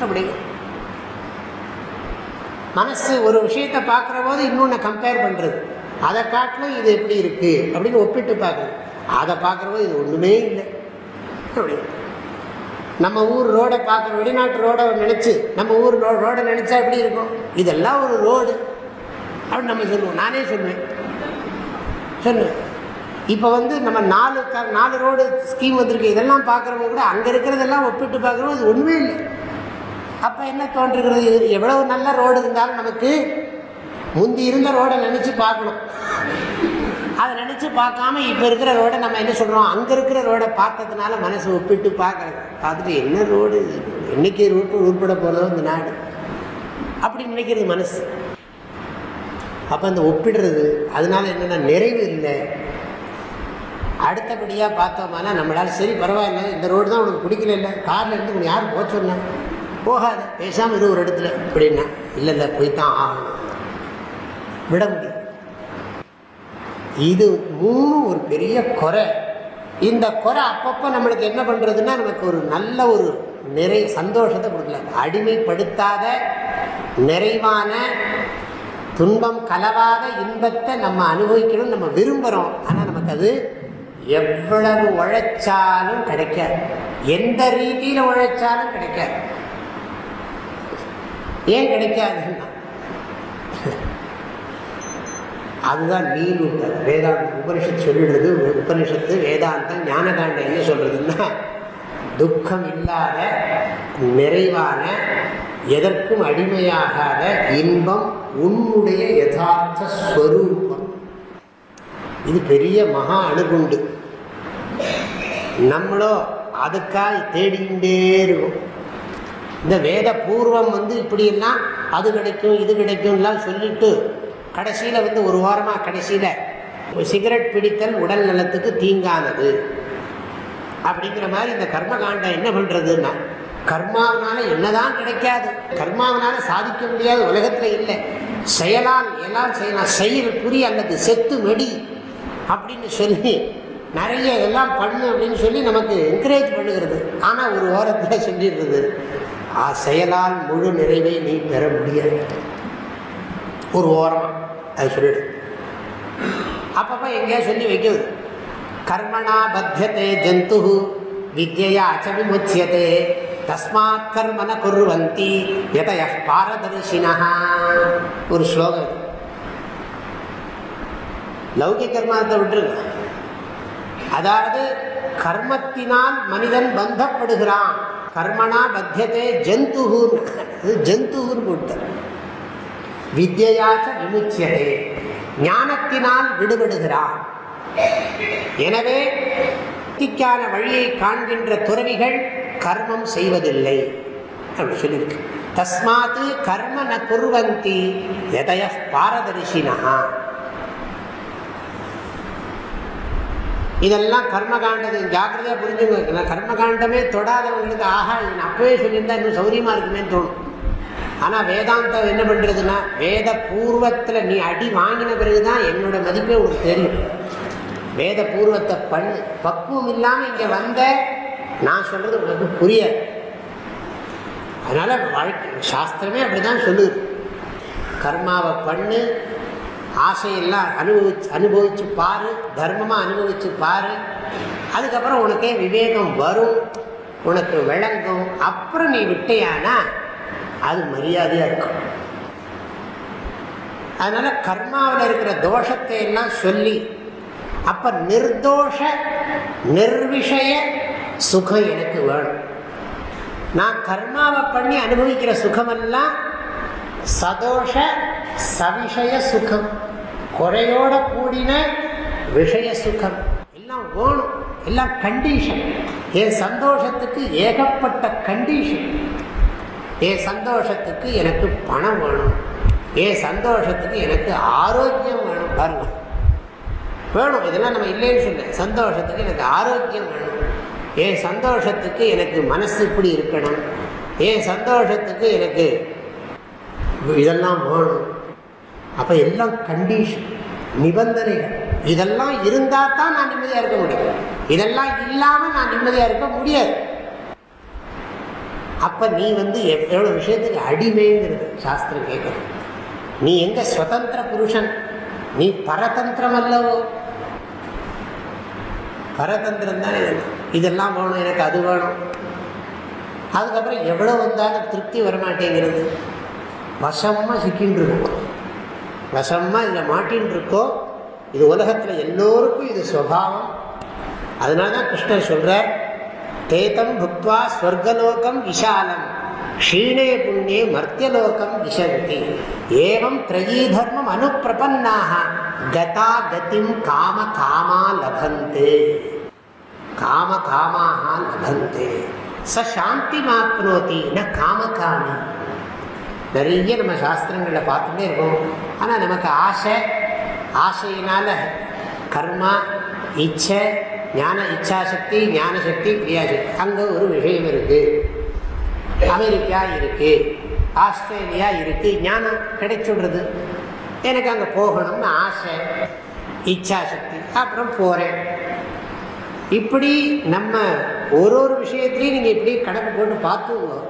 அப்படி. மனசு ஒரு விஷயத்தை பார்க்குற போது இன்னொன்று கம்பேர் பண்ணுறது அதை காட்டிலும் இது எப்படி இருக்குது அப்படின்னு ஒப்பிட்டு பார்க்குறது. அதை பார்க்குற போது இது ஒன்றுமே இல்லை. அப்படி. நம்ம ஊர் ரோடை பார்க்குற வெளிநாட்டு ரோடை நினச்சி நம்ம ஊர் ரோ ரோடை நினச்சா எப்படி இருக்கும்? இதெல்லாம் ஒரு ரோடு. அப்படின்னு நம்ம சொல்லுவோம். நானே சொல்லுவேன். சொல்லு. இப்போ வந்து நம்ம நாலு க நாலு ரோடு ஸ்கீம் வந்திருக்கு. இதெல்லாம் பார்க்குறவங்க கூட அங்கே இருக்கிறதெல்லாம் ஒப்பிட்டு பார்க்குறோம். அது ஒன்றுமே இல்லை. அப்போ என்ன தோன்றுகிறது? இது எவ்வளவு நல்ல ரோடு இருந்தாலும் நமக்கு முந்தி இருந்த ரோடை நினச்சி பார்க்கணும். அதை நினச்சி பார்க்காம இப்போ இருக்கிற ரோடை நம்ம என்ன சொல்கிறோம் அங்கே இருக்கிற ரோடை பார்த்ததுனால மனசு ஒப்பிட்டு பார்க்குறது. பார்த்துட்டு என்ன ரோடு என்னைக்கு ரூட்டு உருப்பட போகிறதோ இந்த நாடு. அப்படி நினைக்கிறது மனசு. அப்போ அந்த ஒப்பிடுறது அதனால என்னென்னா நிறைவு இல்லை. அடுத்தபடியாக பார்த்தோம்னா நம்மளால் சரி பரவாயில்ல இந்த ரோடு தான் உனக்கு பிடிக்கல இல்லை காரில் இருந்து உனக்கு யாரும் போக சொன்ன போகாது பேசாமல் இரு ஒரு இடத்துல அப்படின்னா இல்லை இல்லை போய்த்தான் ஆகணும். விட முடியும் இது மூணு ஒரு பெரிய குறை. இந்த குறை அப்பப்போ நம்மளுக்கு என்ன பண்ணுறதுன்னா நமக்கு ஒரு நல்ல ஒரு நிறை சந்தோஷத்தை கொடுக்கல. அடிமைப்படுத்தாத நிறைவான துன்பம் கலவாத இன்பத்தை நம்ம அனுபவிக்கணும் நம்ம விரும்புகிறோம் ஆனால் நமக்கு அது எவ்வளவு உழைச்சாலும் கிடைக்காது. எந்த ரீதியில் உழைச்சாலும் கிடைக்காது. ஏன் கிடைக்காதுன்னா அதுதான் நீல் விட்டார் வேதாந்த உபனிஷத்து சொல்லிடுறது உபனிஷத்து வேதாந்தம் ஞானகாண்டம் என்ன சொல்றதுன்னா துக்கம் இல்லாத நிறைவான எதற்கும் அடிமையாகாத இன்பம் உன்னுடைய யதார்த்த ஸ்வரூபம். இது பெரிய மகா அணுகுண்டு. நம்மளோ அதுக்காக தேடிக்கிட்டே இருக்கும் இந்த வேத பூர்வம் வந்து இப்படியெல்லாம் அது கிடைக்கும் இது கிடைக்கும்லாம் சொல்லிட்டு கடைசியில் வந்து ஒரு வாரமாக கடைசியில் சிகரெட் பிடித்தல் உடல் நலத்துக்கு தீங்கானது. அப்படிங்கிற மாதிரி இந்த கர்மகாண்டம் என்ன பண்ணுறதுன்னா கர்மாவனால என்னதான் கிடைக்காது. கர்மாவனால சாதிக்க முடியாத உலகத்தில் இல்லை. செயலால் எல்லாம் செய்யலாம். செயல் புரி அல்லது செத்து மடி அப்படின்னு சொல்லி நிறைய எல்லாம் பண்ணு அப்படின்னு சொல்லி நமக்கு என்கரேஜ் பண்ணுகிறது. ஆனால் ஒரு ஓரத்தில் சொல்லிடுறது ஆ செயலால் முழு நிறைவை நீ பெற முடியாது. ஒரு ஓரமாக அது சொல்லிடு. அப்பப்போ எங்கேயா சொல்லி வைக்கிறது. கர்மணா பத்தியதே ஜந்து வித்யா அச்சவிமுச்சியதே தஸ்மாத் கர்மன குர்வந்தி எதய பாரதர்ஷினா ஒரு ஸ்லோகம் லௌகிக கர்மத்தை விட்டுருங்க அதாவது கர்மத்தினால் மனிதன் பந்தப்படுகிறான் கர்மனா பத்தியதே ஜந்துகூர் ஜந்துகூர் போட்டு வித்தியாச விமுச்சியதே ஞானத்தினால் விடுபடுகிறான் எனவே முக்திக்கான வழியை காண்கின்ற துறவிகள் கர்மம் செய்வதில்லை அப்படின்னு சொல்லியிருக்கு. தஸ்மாத்து கர்ம ந குர்வந்தி எதய பாரதரிசினா இதெல்லாம் கர்மகாண்டது. ஜாக்கிரதையாக புரிஞ்சுங்க. கர்மகாண்டமே தொடாதவங்களுக்கு ஆஹா இது அப்பவே சொல்லியிருந்தா இன்னும் சௌரியமாக இருக்குமேன்னு தோணும். ஆனால் வேதாந்தம் என்ன பண்ணுறதுன்னா வேத பூர்வத்தில் நீ அடி வாங்கின பிறகு தான் என்னோட மதிப்பே உனக்கு தெரியும். வேத பூர்வத்தை பண்ணு பக்குவம் இல்லாமல் இங்கே வந்த நான் சொல்கிறது உனக்கு புரியாது. அதனால் வாழ்க்கை சாஸ்திரமே அப்படி தான் சொல்லுது. கர்மாவை பண்ணு ஆசையெல்லாம் அனுபவிச்சு அனுபவிச்சு பாரு தர்மமாக அனுபவிச்சு பாரு. அதுக்கப்புறம் உனக்கே விவேகம் வரும் உனக்கு விளங்கும். அப்புறம் நீ விட்டையானா அது மரியாதையாக இருக்கும். அதனால் கர்மாவில் இருக்கிற தோஷத்தை எல்லாம் சொல்லி அப்ப நிர்தோஷ நிர்விஷய சுகம் எனக்கு வேணும். நான் கர்மாவை பண்ணி அனுபவிக்கிற சுகமெல்லாம் சதோஷ சவிஷய சுகம். குறையோட கூடின விஷய சுகம். எல்லாம் வேணும். எல்லாம் கண்டிஷன் என் சந்தோஷத்துக்கு ஏகப்பட்ட கண்டிஷன் என் சந்தோஷத்துக்கு எனக்கு பணம் வேணும். என் சந்தோஷத்துக்கு எனக்கு ஆரோக்கியம் வேணும். பாருங்கள் வேணும். இதெல்லாம் நம்ம இல்லைன்னு சொல்ல சந்தோஷத்துக்கு எனக்கு ஆரோக்கியம் வேணும். என் சந்தோஷத்துக்கு எனக்கு மனசு இப்படி இருக்கணும். என் சந்தோஷத்துக்கு எனக்கு இதெல்லாம் வேணும். அப்போ எல்லாம் கண்டிஷன் நிபந்தனைகள் இதெல்லாம் இருந்தால் தான் நான் நிம்மதியாக இருக்க முடியும். இதெல்லாம் இல்லாமல் நான் நிம்மதியாக இருக்க முடியாது. அப்போ நீ வந்து எவ்வளோ விஷயத்துக்கு அடிமைங்கிறது சாஸ்திரம் கேட்குறது நீ எங்கே சுதந்திர புருஷன்? நீ பரதந்திரம் அல்லவோ பரதந்திரம் தான் இதெல்லாம் வேணும் எனக்கு அது வேணும். அதுக்கப்புறம் எவ்வளோ வந்தாலும் திருப்தி வரமாட்டேங்கிறது. வசமாக சிக்கின்னு இருக்கும். வசமாக இதில் மாட்டின்னு இது உலகத்தில் எல்லோருக்கும் இது சுவாவம். அதனால தான் கிருஷ்ணர் சொல்கிறார் தேதம் புக்வா ஸ்வர்கலோகம் விஷாலம். க்ஷீணே புண்ணியே மர்த்தியலோகம் விசந்தி ஏவம் திரயீ தர்மம் அனுப்பிரபன்னாக கதா கதிம் காம காமா லபந்தே. காம காமாக லபந்தே. ச சாந்தி மாப்னோதி ந காம காமி. நிறைய நம்ம சாஸ்திரங்களில் பார்த்துட்டே இருக்கோம். ஆனால் நமக்கு ஆசை ஆசையினால கர்மா இச்சை ஞான இச்சாசக்தி ஞானசக்தி கிரியாசக்தி அங்கே ஒரு விஷயம் இருக்குது அமெரிக்கா இருக்குது ஆஸ்திரேலியா இருக்குது ஞானம் கிடைச்சுடுறது. எனக்கு அங்கே போகணும்னு ஆசை இச்சாசக்தி. அப்புறம் போகிறேன் இப்படி நம்ம ஒரு ஒரு விஷயத்துலையும் நீங்கள் இப்படி கணக்கு போட்டு பார்த்துவோம்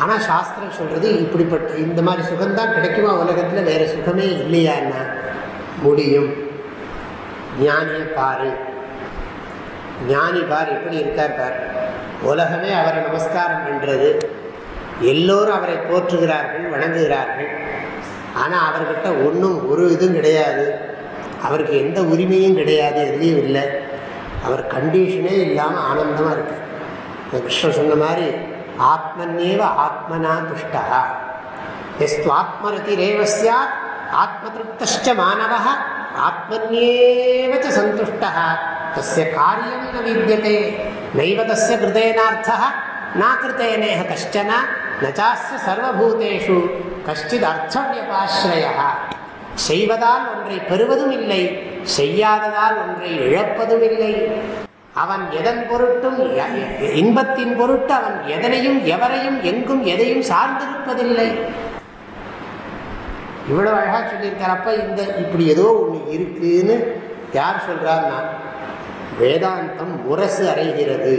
ஆனால் சாஸ்திரம் சொல்கிறது இப்படிப்பட்ட இந்த மாதிரி சுகம்தான் கிடைக்குமா உலகத்தில்? வேறு சுகமே இல்லையான்னா முடியும். ஞானியை பாரு. ஞானி பார் எப்படி இருக்கார் பார். உலகமே அவரை நமஸ்காரம் பண்ணுறது எல்லோரும் அவரை போற்றுகிறார்கள் வணங்குகிறார்கள். ஆனால் அவர்கிட்ட ஒன்றும் ஒரு இதுவும் கிடையாது. அவருக்கு எந்த உரிமையும் கிடையாது எதுலேயும் இல்லை. அவர் கண்டிஷனே இல்லாமல் ஆனந்தமாக இருக்கு கிருஷ்ணன் சொன்ன மாதிரி ஆத்மன்யேவ ஆத்மனா துஷ்டா எஸ்து ஆத்மரதிரேவ சாத் ஆத்ம திருப்த மாணவ ஆத்மன்யேவ சந்துஷ்டா தஸ்ய காரியம் ந வித்தியதே நைவ கிருதேனார்த்தா நா கிருத்தேனேக கஷ்டன நச்சாஸ்ய சர்வபூதேஷு கஷ்டித் அர்த்தவியபாஸ்ரய செய்வதால் ஒன்றை பெறுவதும் இல்லை செய்யாததால் ஒன்றை இழப்பதும் இல்லை அவன் எதன் பொருட்டும் இன்பத்தின் பொருட்டு அவன் எதனையும் எவரையும் எங்கும் எதையும் சார்ந்திருப்பதில்லை. இவ்வளவு அழகா சொல்லியிருக்கார். இந்த இப்படி ஏதோ ஒன்று இருக்குன்னு யார் சொல்றாருன்னா வேதாந்தம் முரசு அறைகிறது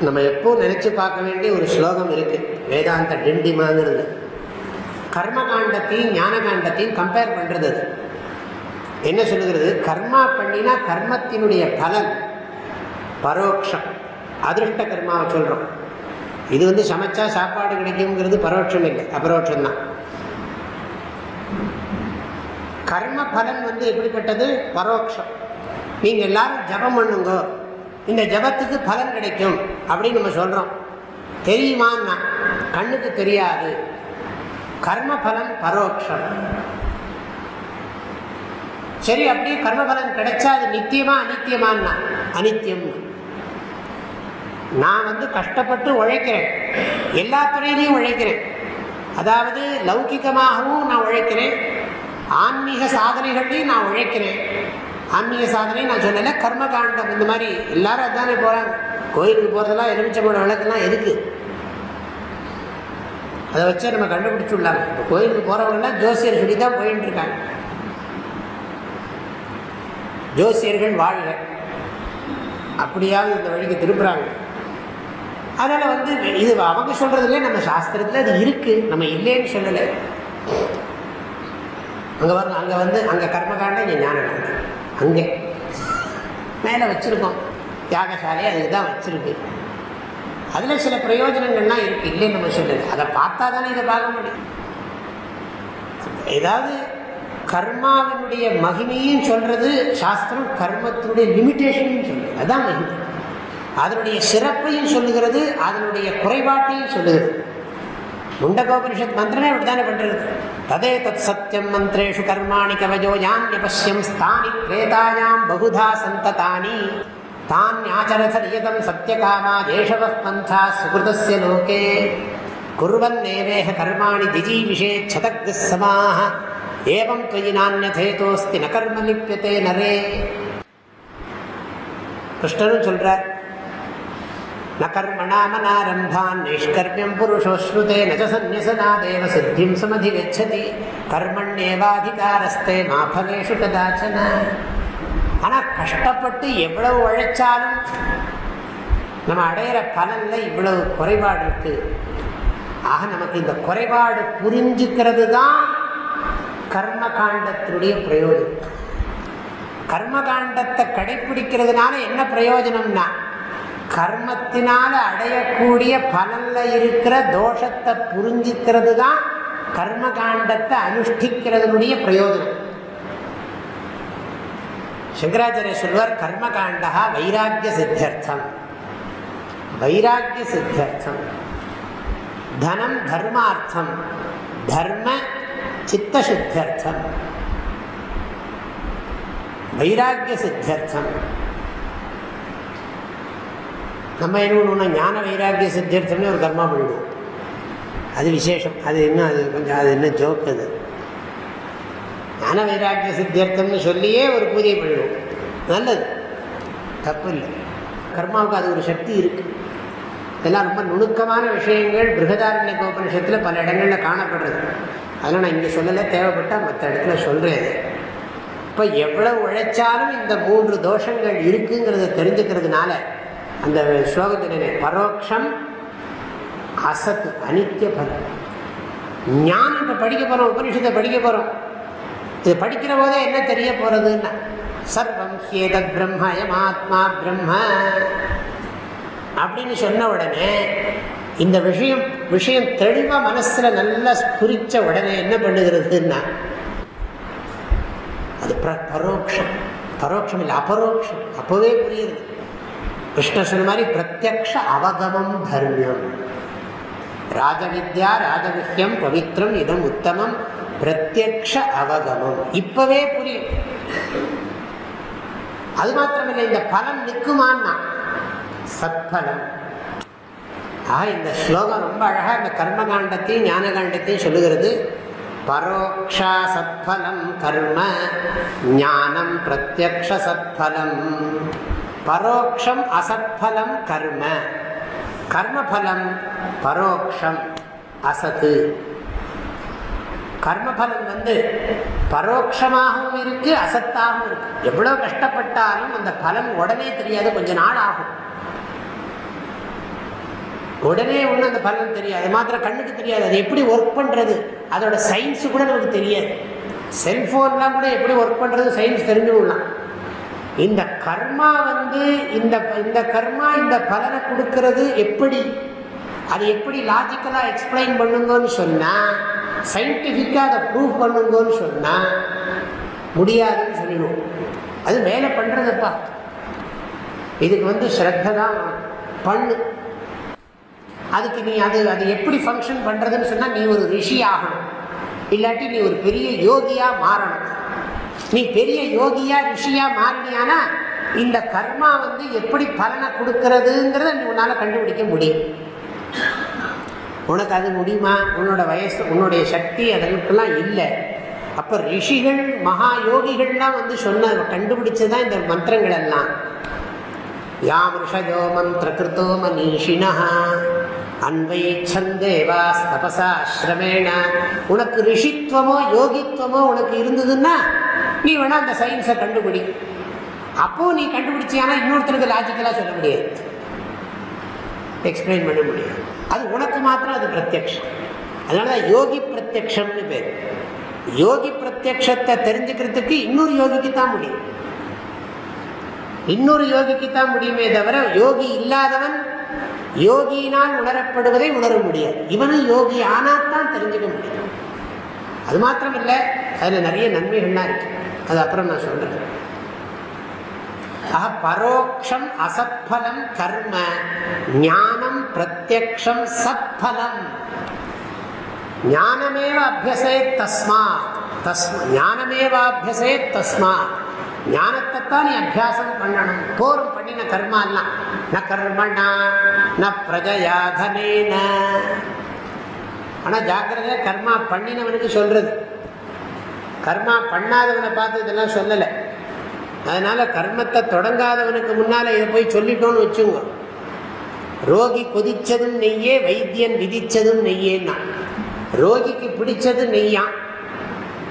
நம்ம எப்போ நினைச்சு பார்க்க வேண்டிய ஒரு ஸ்லோகம் இருக்கு. வேதாந்த டிண்டிமாங்கிறது. கர்ம காண்டத்தையும் ஞான காண்டத்தையும் கம்பேர் பண்றது அது. என்ன சொல்லுகிறது? கர்மா பண்ணினா கர்மத்தினுடைய பலன் பரோட்சம். அதிருஷ்ட கர்மாவை சொல்றோம். இது வந்து சமைச்சா சாப்பாடு கிடைக்குங்கிறது பரோட்சம் இல்லை அபரோட்சம் தான் கர்ம பலன் வந்து எப்படிப்பட்டது? பரோட்சம் நீங்க எல்லாரும் ஜபம் பண்ணுங்க. இந்த ஜபத்துக்கு பலன் கிடைக்கும் அப்படின்னு நம்ம சொல்றோம். தெரியுமான்னா? கண்ணுக்கு தெரியாது. கர்ம பலன் பரோட்சம் சரி அப்படியே கர்ம பலன் கிடைச்சா அது நித்தியமா அனித்தியமான்னா? அனித்தியம். நான் வந்து கஷ்டப்பட்டு உழைக்கிறேன். எல்லா துறையிலையும் உழைக்கிறேன். அதாவது லௌகிகமாகவும் நான் உழைக்கிறேன். ஆன்மீக சாதனைகள்லையும் நான் உழைக்கிறேன். ஆன்மீக சாதனை நான் சொல்லலை கர்ம காண்டம் இந்த மாதிரி எல்லாரும் அதுதானே போகிறாங்க கோயிலுக்கு போகிறதெல்லாம் எலுமிச்சமோட விளக்குலாம் எதுக்கு? அதை வச்சு நம்ம கண்டுபிடிச்சுடலாம் இப்போ கோயிலுக்கு போகிறவங்கலாம் ஜோசியர் சொல்லி தான் போயின்னு இருக்காங்க ஜோசியர்கள் வாழ்க. அப்படியாவது இந்த வழிக்கு திருப்புறாங்க அதனால் வந்து இது அவங்க சொல்கிறதுலே நம்ம சாஸ்திரத்தில் அது இருக்குது நம்ம இல்லைன்னு சொல்லலை. அங்கே வரணும் அங்கே வந்து அங்கே கர்மகாண்டம் இங்கே ஞானகாண்டம் அங்கே. மேலே வச்சுருக்கோம். தியாகசாலையை அதுக்கு தான் வச்சுருக்கு. அதில் சில பிரயோஜனங்கள்லாம் இருக்குது இல்லைன்னு நம்ம சொல்லுது அதை பார்த்தா தானே இதை பார்க்க முடியும். ஏதாவது கர்மாவினுடைய மகிமையும் சொல்கிறது சாஸ்திரம் கர்மத்தினுடைய லிமிட்டேஷனையும் சொல்றது. அதுதான் மகிமை. அதனுடைய சிறப்பையும் சொல்லுகிறது அதனுடைய குறைபாட்டையும் சொல்லுகிறது. முண்டகோபனிஷத் மந்திரமே அப்படித்தானே பண்றது? ததே தத் சத்தியம் மந்திரேஷு கர்மாணி கவஜோ யான்யபஷ்யம் ஸ்தானி கிரேதாயாம் பகுதா சந்ததானி தான்யாச்சரத நியதம் சத்தியகாமா தேஷவ பந்தா சுகிருதஸ்ய லோகே குர்வன்னேவேஹ கர்மாணி திஜீவிஷே சதக் சமாஹ ஏவம் துவயி நானியதேதோஸ்தி ந கர்ம லிப்பியதே நரே கிருஷ்ணனும் சொல்றார் ந கர்மணாமனாரம்பான் நைஷ்கர்மியம் புருஷோஸ்ருதே ந சந்நியசனாதேவ சித்திம் சமதிகச்சதி கர்மண்யேவாதிகாரஸ்தே மாபலேஷு கதாச்சன ஆனால் கஷ்டப்பட்டு எவ்வளவு உழைச்சாலும் நம்ம அடையிற பலன்ல இவ்வளவு குறைபாடு இருக்கு. ஆக நமக்கு இந்த குறைபாடு புரிஞ்சுக்கிறது தான் கர்ம காண்டத்தினுடைய பிரயோஜனம். கர்ம காண்டத்தை கடைபிடிக்கிறதுனால என்ன பிரயோஜனம்னா கர்மத்தினால அடையக்கூடிய பலன்ல இருக்கிற தோஷத்தை புரிஞ்சிக்கிறது தான் கர்ம காண்டத்தை அனுஷ்டிக்கிறதுனுடைய பிரயோஜனம். சங்கராச்சாரிய சொல்வார் கர்ம காண்டா வைராக்கிய சித்தியர்த்தம். வைராக்கிய சித்தியர்த்தம். தனம் தர்மார்த்தம். தர்ம சித்தசுத்தியர்த்தம். வைராக்கிய சித்தியர்த்தம். நம்ம என்ன பண்ணுவோம்னா ஞான வைராக்கிய சித்தியர்த்தம்னு ஒரு கர்மா பண்ணிவிடுவோம் அது விசேஷம். அது இன்னும் அது கொஞ்சம் அது என்ன ஜோக் அது? ஞான வைராக்கிய சித்தியர்த்தம்னு சொல்லியே ஒரு பூஜை பண்ணிடுவோம். நல்லது. தப்பு இல்லை. கர்மாவுக்கு அது ஒரு சக்தி இருக்குது இதெல்லாம் ரொம்ப நுணுக்கமான விஷயங்கள் பிருகதாரண்ய கோபனிஷத்தில் பல இடங்களில் காணப்படுறது. அதெல்லாம் நான் இங்கே சொல்லலை தேவைப்பட்டால் மற்ற இடத்துல சொல்கிறேன் இப்போ எவ்வளோ உழைச்சாலும் இந்த மூன்று தோஷங்கள் இருக்குங்கிறத தெரிஞ்சுக்கிறதுனால அந்த ஸ்லோகத்தினே பரோட்சம் அசத்து அனித்திய பலம் ஞானம் இப்போ படிக்க போகிறோம் உபனிஷத்தை படிக்க போகிறோம் இது படிக்கிற போதே என்ன தெரிய போகிறதுன்னா சர்வம் ஹேதத் பிரம்ம எம் ஆத்மா பிரம்ம. அப்படின்னு சொன்ன உடனே இந்த விஷயம் விஷயம் தெளிவாக மனசில் நல்லா புரிச்ச உடனே என்ன பண்ணுகிறதுன்னா அது பரோட்சம் பரோட்சம் இல்லை அபரோக்ஷம். அப்போவே புரியுது. கிருஷ்ண சொன்ன மாதிரி பிரத்யக்ஷ அவகமம் தர்மியம் ராஜவித்யா ராஜவிஹ்யம் பவித்ரம் இதம் உத்தமம் பிரத்யக்ஷ அவகமம் இப்பவே புரியும் அது மாத்திரமில்லை இந்த பலன் நிற்குமான்னா சத்பலம் ஆக இந்த ஸ்லோகம் ரொம்ப அழகா இந்த கர்மகாண்டத்தையும் ஞானகாண்டத்தையும் சொல்லுகிறது. பரோக்ஷா சத்பலம் கர்ம ஞானம் பிரத்யக்ஷ சத்பலம் பரோக்ஷம் அசத்பலம் கர்ம. கர்மபலம் பரோக்ஷம் அசத்து. கர்மபலம் வந்து பரோட்சமாகவும் இருக்கு அசத்தாகவும் இருக்கு. எவ்வளவு கஷ்டப்பட்டாலும் அந்த பலம் உடனே தெரியாது கொஞ்ச நாள் ஆகும். உடனே ஒன்று அந்த பலன் தெரியாது. மாத்திரம் கண்ணுக்கு தெரியாது. அது எப்படி ஒர்க் பண்ணுறது அதோட சயின்ஸ் கூட நமக்கு தெரியாது. செல்ஃபோன்லாம் கூட எப்படி ஒர்க் பண்ணுறது சயின்ஸ் தெரிஞ்சுக்கலாம் இந்த கர்மா வந்து இந்த இந்த கர்மா இந்த பலனை கொடுக்கறது எப்படி? அது எப்படி லாஜிக்கலாக எக்ஸ்பிளைன் பண்ணுங்கன்னு சொன்னால் சயின்டிஃபிக்காக அதை ப்ரூவ் பண்ணுங்கன்னு சொன்னால் முடியாதுன்னு சொல்லிடுவோம். அது மேலே பண்ணுறதுப்பா இதுக்கு வந்து ஸ்ரத்த தான் பண்ணு. அதுக்கு நீ அது அது எப்படி ஃபங்க்ஷன் பண்ணுறதுன்னு சொன்னால் நீ ஒரு ரிஷி ஆகணும். இல்லாட்டி நீ ஒரு பெரிய யோகியா மாறணும். நீ பெரிய யோகியா ரிஷியா மாறினியானா இந்த கர்மா வந்து எப்படி பலனை கொடுக்கறதுங்கிறத நீ உன்னால் கண்டுபிடிக்க முடியும். உனக்கு அது முடியுமா? உன்னோட வயசு உன்னுடைய சக்தி அதற்கெல்லாம் இல்லை. அப்போ ரிஷிகள் மகா யோகிகள்லாம் வந்து சொன்ன கண்டுபிடிச்சதான் இந்த மந்திரங்கள் எல்லாம். யாம் ரிஷயோ மந்திர கிருத்தோ மனீஷினா அன்வைச்சந்தேவாஸ்தபசாசிரமேண உனக்கு ரிஷித்துவமோ யோகித்துவமோ உனக்கு இருந்ததுன்னா நீ வேணா அந்த சயின்ஸை கண்டுபிடி. அப்போ நீ கண்டுபிடிச்சியானா இன்னொருத்தருக்கு லாஜிக்கலாக சொல்ல முடியாது. எக்ஸ்பிளைன் பண்ண முடியாது. அது உனக்கு மாத்திரம் அது பிரத்யக்ஷம். அதனால தான் யோகி பிரத்யக்ஷம்னு பேர். யோகி பிரத்யக்ஷத்தை தெரிஞ்சுக்கிறதுக்கு இன்னொரு யோகிக்கு தான் முடியும். இன்னொரு யோகிக்கு தான் முடியுமே தவிர யோகி இல்லாதவன் யோகியினால் உணரப்படுவதை உணர முடியாது. இவனும் யோகி ஆனாத்தான் தெரிஞ்சுக்க முடியும். அது மாத்திரம் இல்லை அதில் நிறைய நன்மைகள்லாம் இருக்கு. அது அப்புறம் நான் சொல்றேன். பரோக்ஷம் அசத்பலம் கர்ம ஞானம் பிரத்யக்ஷம் சத்பலம் ஞானமேவ அபியசே தஸ்மாத். தஸ்ம ஞானமேவாபியசே தஸ்மாத். ஞானத்தை தான் நீ அபியாசம் பண்ணணும். போரும் பண்ணின கர்மாலாம். ந கர்மணா ந பிரஜயாதனேன. ஆனால் ஜாக்கிரதையாக கர்மா பண்ணினவனுக்கு சொல்கிறது கர்மா பண்ணாதவனை பார்த்து இதெல்லாம் சொல்லலை. அதனால் கர்மத்தை தொடங்காதவனுக்கு முன்னால் இதை போய் சொல்லிட்டோன்னு வச்சுங்க ரோகி கொதிச்சதும் நெய்யே வைத்தியன் விதிச்சதும் நெய்யேன்னா. ரோகிக்கு பிடிச்சது நெய்யான்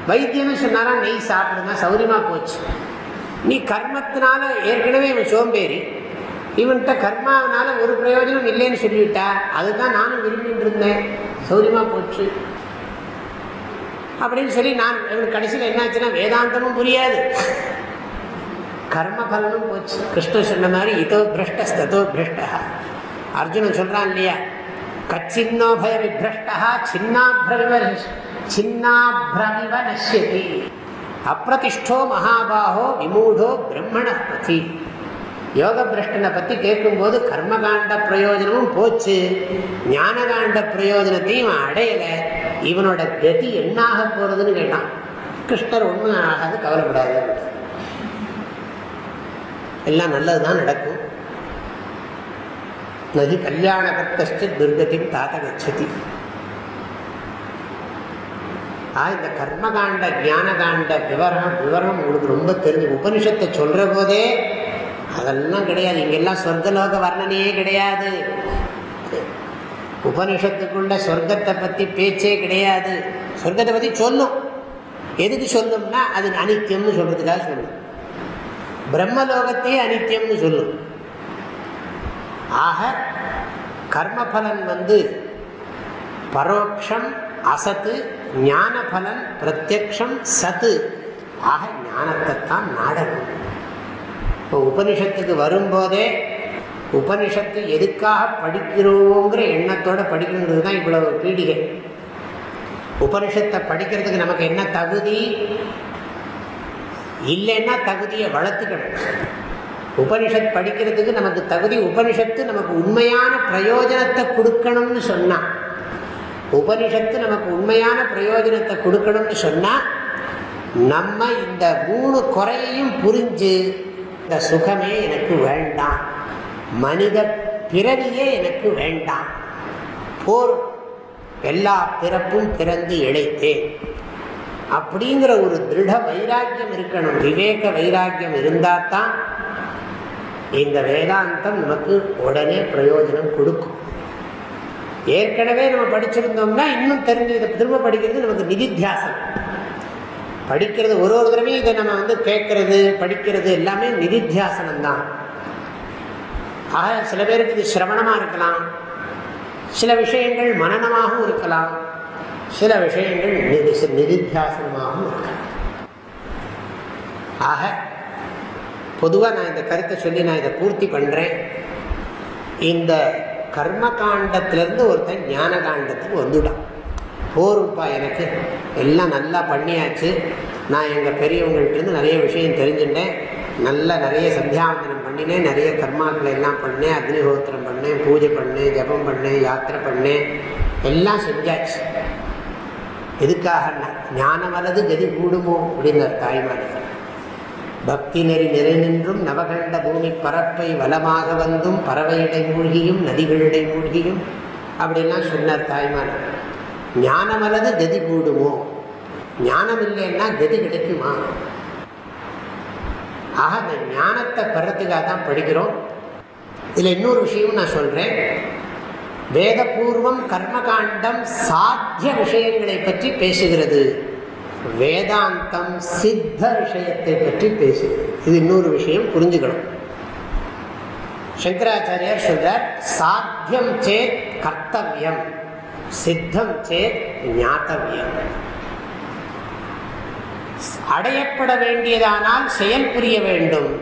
வைத்தியம்னு சொன்னாரா நெய் சாப்பிடுங்க சௌரியமாக போச்சு. நீ கர்மத்தினால ஏற்கனவே இவன் சோம்பேறி. இவன்கிட்ட கர்மாவனால ஒரு பிரயோஜனம் இல்லைன்னு சொல்லிவிட்டா அதுதான் நானும் விரும்பிட்டு இருந்தேன் சௌரியமா போச்சு. அப்படின்னு சொல்லி நான் இவனுக்கு கடைசியில் என்னாச்சுன்னா வேதாந்தமும் புரியாது. கர்ம பலனும் போச்சு. கிருஷ்ணன் சொன்ன மாதிரி இதோ பிரஷ்டஸ்தோ பிரஷ்டா. அர்ஜுனன் சொல்றான் இல்லையா கச்சின்னோ பய விபிரஷ்டா சின்னாபிரவிவ சின்னாபிரவிவ நஷ்யதி. அப்பிரதிஷ்டோ மகாபாகோ விமூடோ பிரம்மண பதி. யோக பிரஷ்டனை பற்றி கேட்கும்போது கர்மகாண்ட பிரயோஜனமும் போச்சு. ஞானகாண்ட பிரயோஜனத்தையும் அடையலை. இவனோட கதி என்னாக போறதுன்னு கேட்டான். கிருஷ்ணர் ஒன்றும் ஆகாது கவலைப்படாது. எல்லாம் நல்லது தான் நடக்கும். நதி கல்யாணகர்த்த துர்கத்தின் தாத்த கச்சதி. இந்த கர்மகாண்ட ஞானகாண்ட விவரம் விவரம் உங்களுக்கு ரொம்ப தெரிஞ்சு உபனிஷத்தை சொல்ற போதே அதெல்லாம் கிடையாது. இங்கெல்லாம் சொர்க்கலோக வர்ணனையே கிடையாது. உபனிஷத்துக்குள்ள சொர்க்கத்தை பத்தி பேச்சே கிடையாது. சொர்க்கத்தை பத்தி சொல்லும். எதுக்கு சொல்லும்னா அது அனித்தியம்னு சொல்றதுக்காக சொல்லும். பிரம்மலோகத்தையே அனித்தியம்னு சொல்லும். ஆக கர்மபலன் வந்து பரோட்சம் அசத்து ஞான பலன் பிரத்யக்ஷம் சத்து. ஆக ஞானத்தை தான் நாடகம் இப்போ உபனிஷத்துக்கு வரும்போதே உபனிஷத்து எதுக்காக படிக்கிறோங்கிற எண்ணத்தோட படிக்கிறது தான் இவ்வளவு பீடிகை. உபனிஷத்தை படிக்கிறதுக்கு நமக்கு என்ன தகுதி? இல்லைன்னா தகுதியை வளர்த்துக்கணும். உபனிஷத் படிக்கிறதுக்கு நமக்கு தகுதி உபனிஷத்து நமக்கு உண்மையான பிரயோஜனத்தை கொடுக்கணும்னு சொன்னான் உபனிஷத்து நமக்கு உண்மையான பிரயோஜனத்தை கொடுக்கணும்னு சொன்னால் நம்ம இந்த மூணு குறையையும் புரிஞ்சு இந்த சுகமே எனக்கு வேண்டாம். மனித பிறவியே எனக்கு வேண்டாம். போர் எல்லா பிறப்பும் பிறந்து இழைத்தேன். அப்படிங்கிற ஒரு திருட வைராக்கியம் இருக்கணும். விவேக வைராக்கியம் இருந்தால் தான் இந்த வேதாந்தம் நமக்கு உடனே பிரயோஜனம் கொடுக்கும். ஏற்கனவே நம்ம படிச்சிருந்தோம்னா இன்னும் தெரிஞ்சு இதை திரும்ப படிக்கிறது நமக்கு நிதித்தியாசம். படிக்கிறது ஒரு ஒரு தடவையும் இதை நம்ம வந்து கேட்கறது படிக்கிறது எல்லாமே நிதித்தியாசனம் தான். ஆக சில பேருக்கு இது சிரவணமாக இருக்கலாம். சில விஷயங்கள் மனநமாகவும் இருக்கலாம். சில விஷயங்கள் நிதித்தியாசனமாகவும் இருக்கலாம். ஆக பொதுவாக நான் இந்த கருத்தை சொல்லி நான் இதை பூர்த்தி பண்ணுறேன் இந்த கர்ம காண்டத்திலேருந்து ஒருத்தன் ஞான காண்டத்துக்கு வந்துவிட்டான் போருப்பா எனக்கு. எல்லாம் நல்லா பண்ணியாச்சு. நான் எங்கள் பெரியவங்கள்ட்டேருந்து நிறைய விஷயம் தெரிஞ்சுட்டேன். நல்லா நிறைய சந்தியாவந்தனம் பண்ணினேன். நிறைய கர்மாக்களை எல்லாம் பண்ணேன். அக்னிஹோத்திரம் பண்ணேன் பூஜை பண்ணேன் ஜபம் பண்ணேன் யாத்திரை பண்ணேன். எல்லாம் செஞ்சாச்சு. எதுக்காக? ஞானம் வலது கதி கூடுமோ? அப்படின்னார் தாய்மார்கள். பக்தி நெறி நிறை நின்றும் நவகண்ட பூமி பரப்பை வளமாக வந்தும் பறவையிடை மூழ்கியும் நதிகளிடை மூழ்கியும். அப்படிலாம் சொன்னார் தாய்மார் ஞானம் அல்லது கதி கூடுமோ? ஞானம் இல்லைன்னா கதி கிடைக்குமா? ஆக அந்த ஞானத்தை பெறத்துக்காக தான் படிக்கிறோம். இதில் இன்னொரு விஷயம் நான் சொல்கிறேன் வேதபூர்வம் கர்மகாண்டம் சாத்திய விஷயங்களை பற்றி பேசுகிறது. வேதாந்தம் சித்த விஷயத்தை பற்றி பேசுகிறது இது இன்னொரு விஷயம் புரிஞ்சுக்கணும். சங்கராச்சாரியார் சொல்றார் சாத்தியம் சேத் கர்த்தவியம் சித்தம் சேத் ஞாத்தவியம். அடையப்பட வேண்டியதானால் செயல் புரிய வேண்டும்.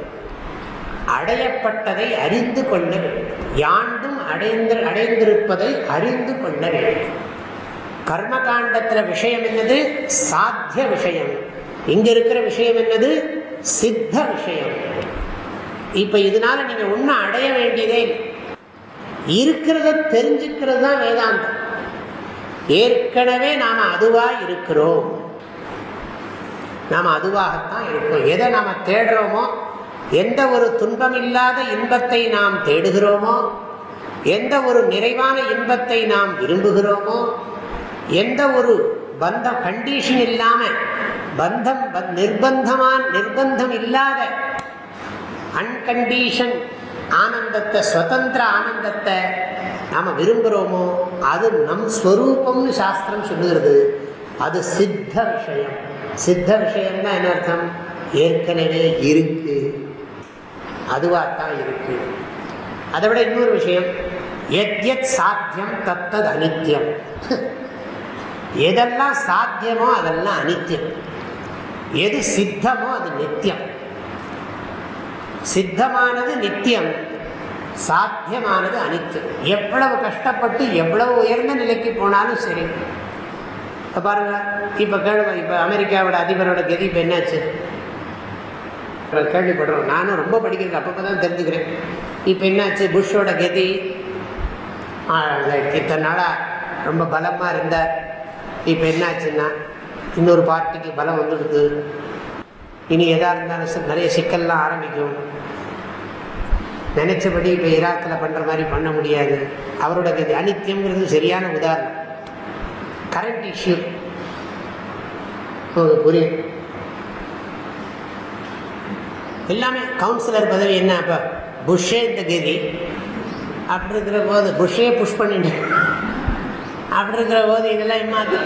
அடையப்பட்டதை அறிந்து கொள்ள வேண்டும். யாண்டும் அடைந்து அடைந்திருப்பதை அறிந்து கொள்ள வேண்டும். கர்மகாண்டத்தில் விஷயம் என்னது? சாத்திய விஷயம். இங்க இருக்கிற விஷயம் என்னது? சித்த விஷயம். இப்ப இதனால நீங்க ஒன்னும் அடைய வேண்டியதே இருக்கிறத தெரிஞ்சுக்கிறது தான் வேதாந்தம். ஏற்கனவே நாம அதுவா இருக்கிறோம். நாம் அதுவாகத்தான் இருக்கோம். எதை நாம் தேடுறோமோ எந்த ஒரு துன்பமில்லாத இன்பத்தை நாம் தேடுகிறோமோ எந்த ஒரு நிறைவான இன்பத்தை நாம் விரும்புகிறோமோ எந்த ஒரு பந்தம் கண்டிஷன் இல்லாம பந்தம் நிர்பந்தமான நிர்பந்தம் இல்லாத அன்கண்டிஷன் ஆனந்தத்தை சுதந்திர ஆனந்தத்தை நாம் விரும்புகிறோமோ அது நம் ஸ்வரூபம்னு சாஸ்திரம் சொல்லுகிறது. அது சித்த விஷயம். சித்த விஷயம்னா என்ன அர்த்தம்? ஏற்கனவே இருக்கு. அதுவாகத்தான் இருக்கு. அதை விட இன்னொரு விஷயம். எத் எத் சாத்தியம் தத்தது அனித்யம். எதெல்லாம் சாத்தியமோ அதெல்லாம் அனித்தியம். எது சித்தமோ அது நித்தியம். சித்தமானது நித்தியம் சாத்தியமானது அனித்தியம். எவ்வளவு கஷ்டப்பட்டு எவ்வளவு உயர்ந்த நிலைக்கு போனாலும் சரி. பாருங்க இப்போ கேளுங்க இப்போ அமெரிக்காவோட அதிபரோட கதி இப்போ என்னாச்சு? கேள்விப்படுறோம். நானும் ரொம்ப படிக்கிறது அப்பப்போ தான் தெரிஞ்சுக்கிறேன். இப்போ என்னாச்சு? புஷ்ஷோட கதி இத்தனை நாளாக ரொம்ப பலமாக இருந்தார் இப்போ என்னாச்சுன்னா இன்னொரு பார்ட்டிக்கு பலம் வந்துடுது. இனி எதாக இருந்தாலும் நிறைய சிக்கல்லாம் ஆரம்பிக்கும். நினைச்சபடி இப்போ ஈராக்கில் பண்ணுற மாதிரி பண்ண முடியாது. அவரோட கதி அனித்தியங்கிறது சரியான உதாரணம். கரண்ட் இஷ்யூ புரியும் எல்லாமே கவுன்சிலர் பதவி என்ன இப்போ புஷ்ஷே இந்த கதி. அப்படி இருக்கிற போது புஷ்ஷே புஷ் பண்ணிட்டு அப்படி இருக்கிற போது இதெல்லாம் இம்மாது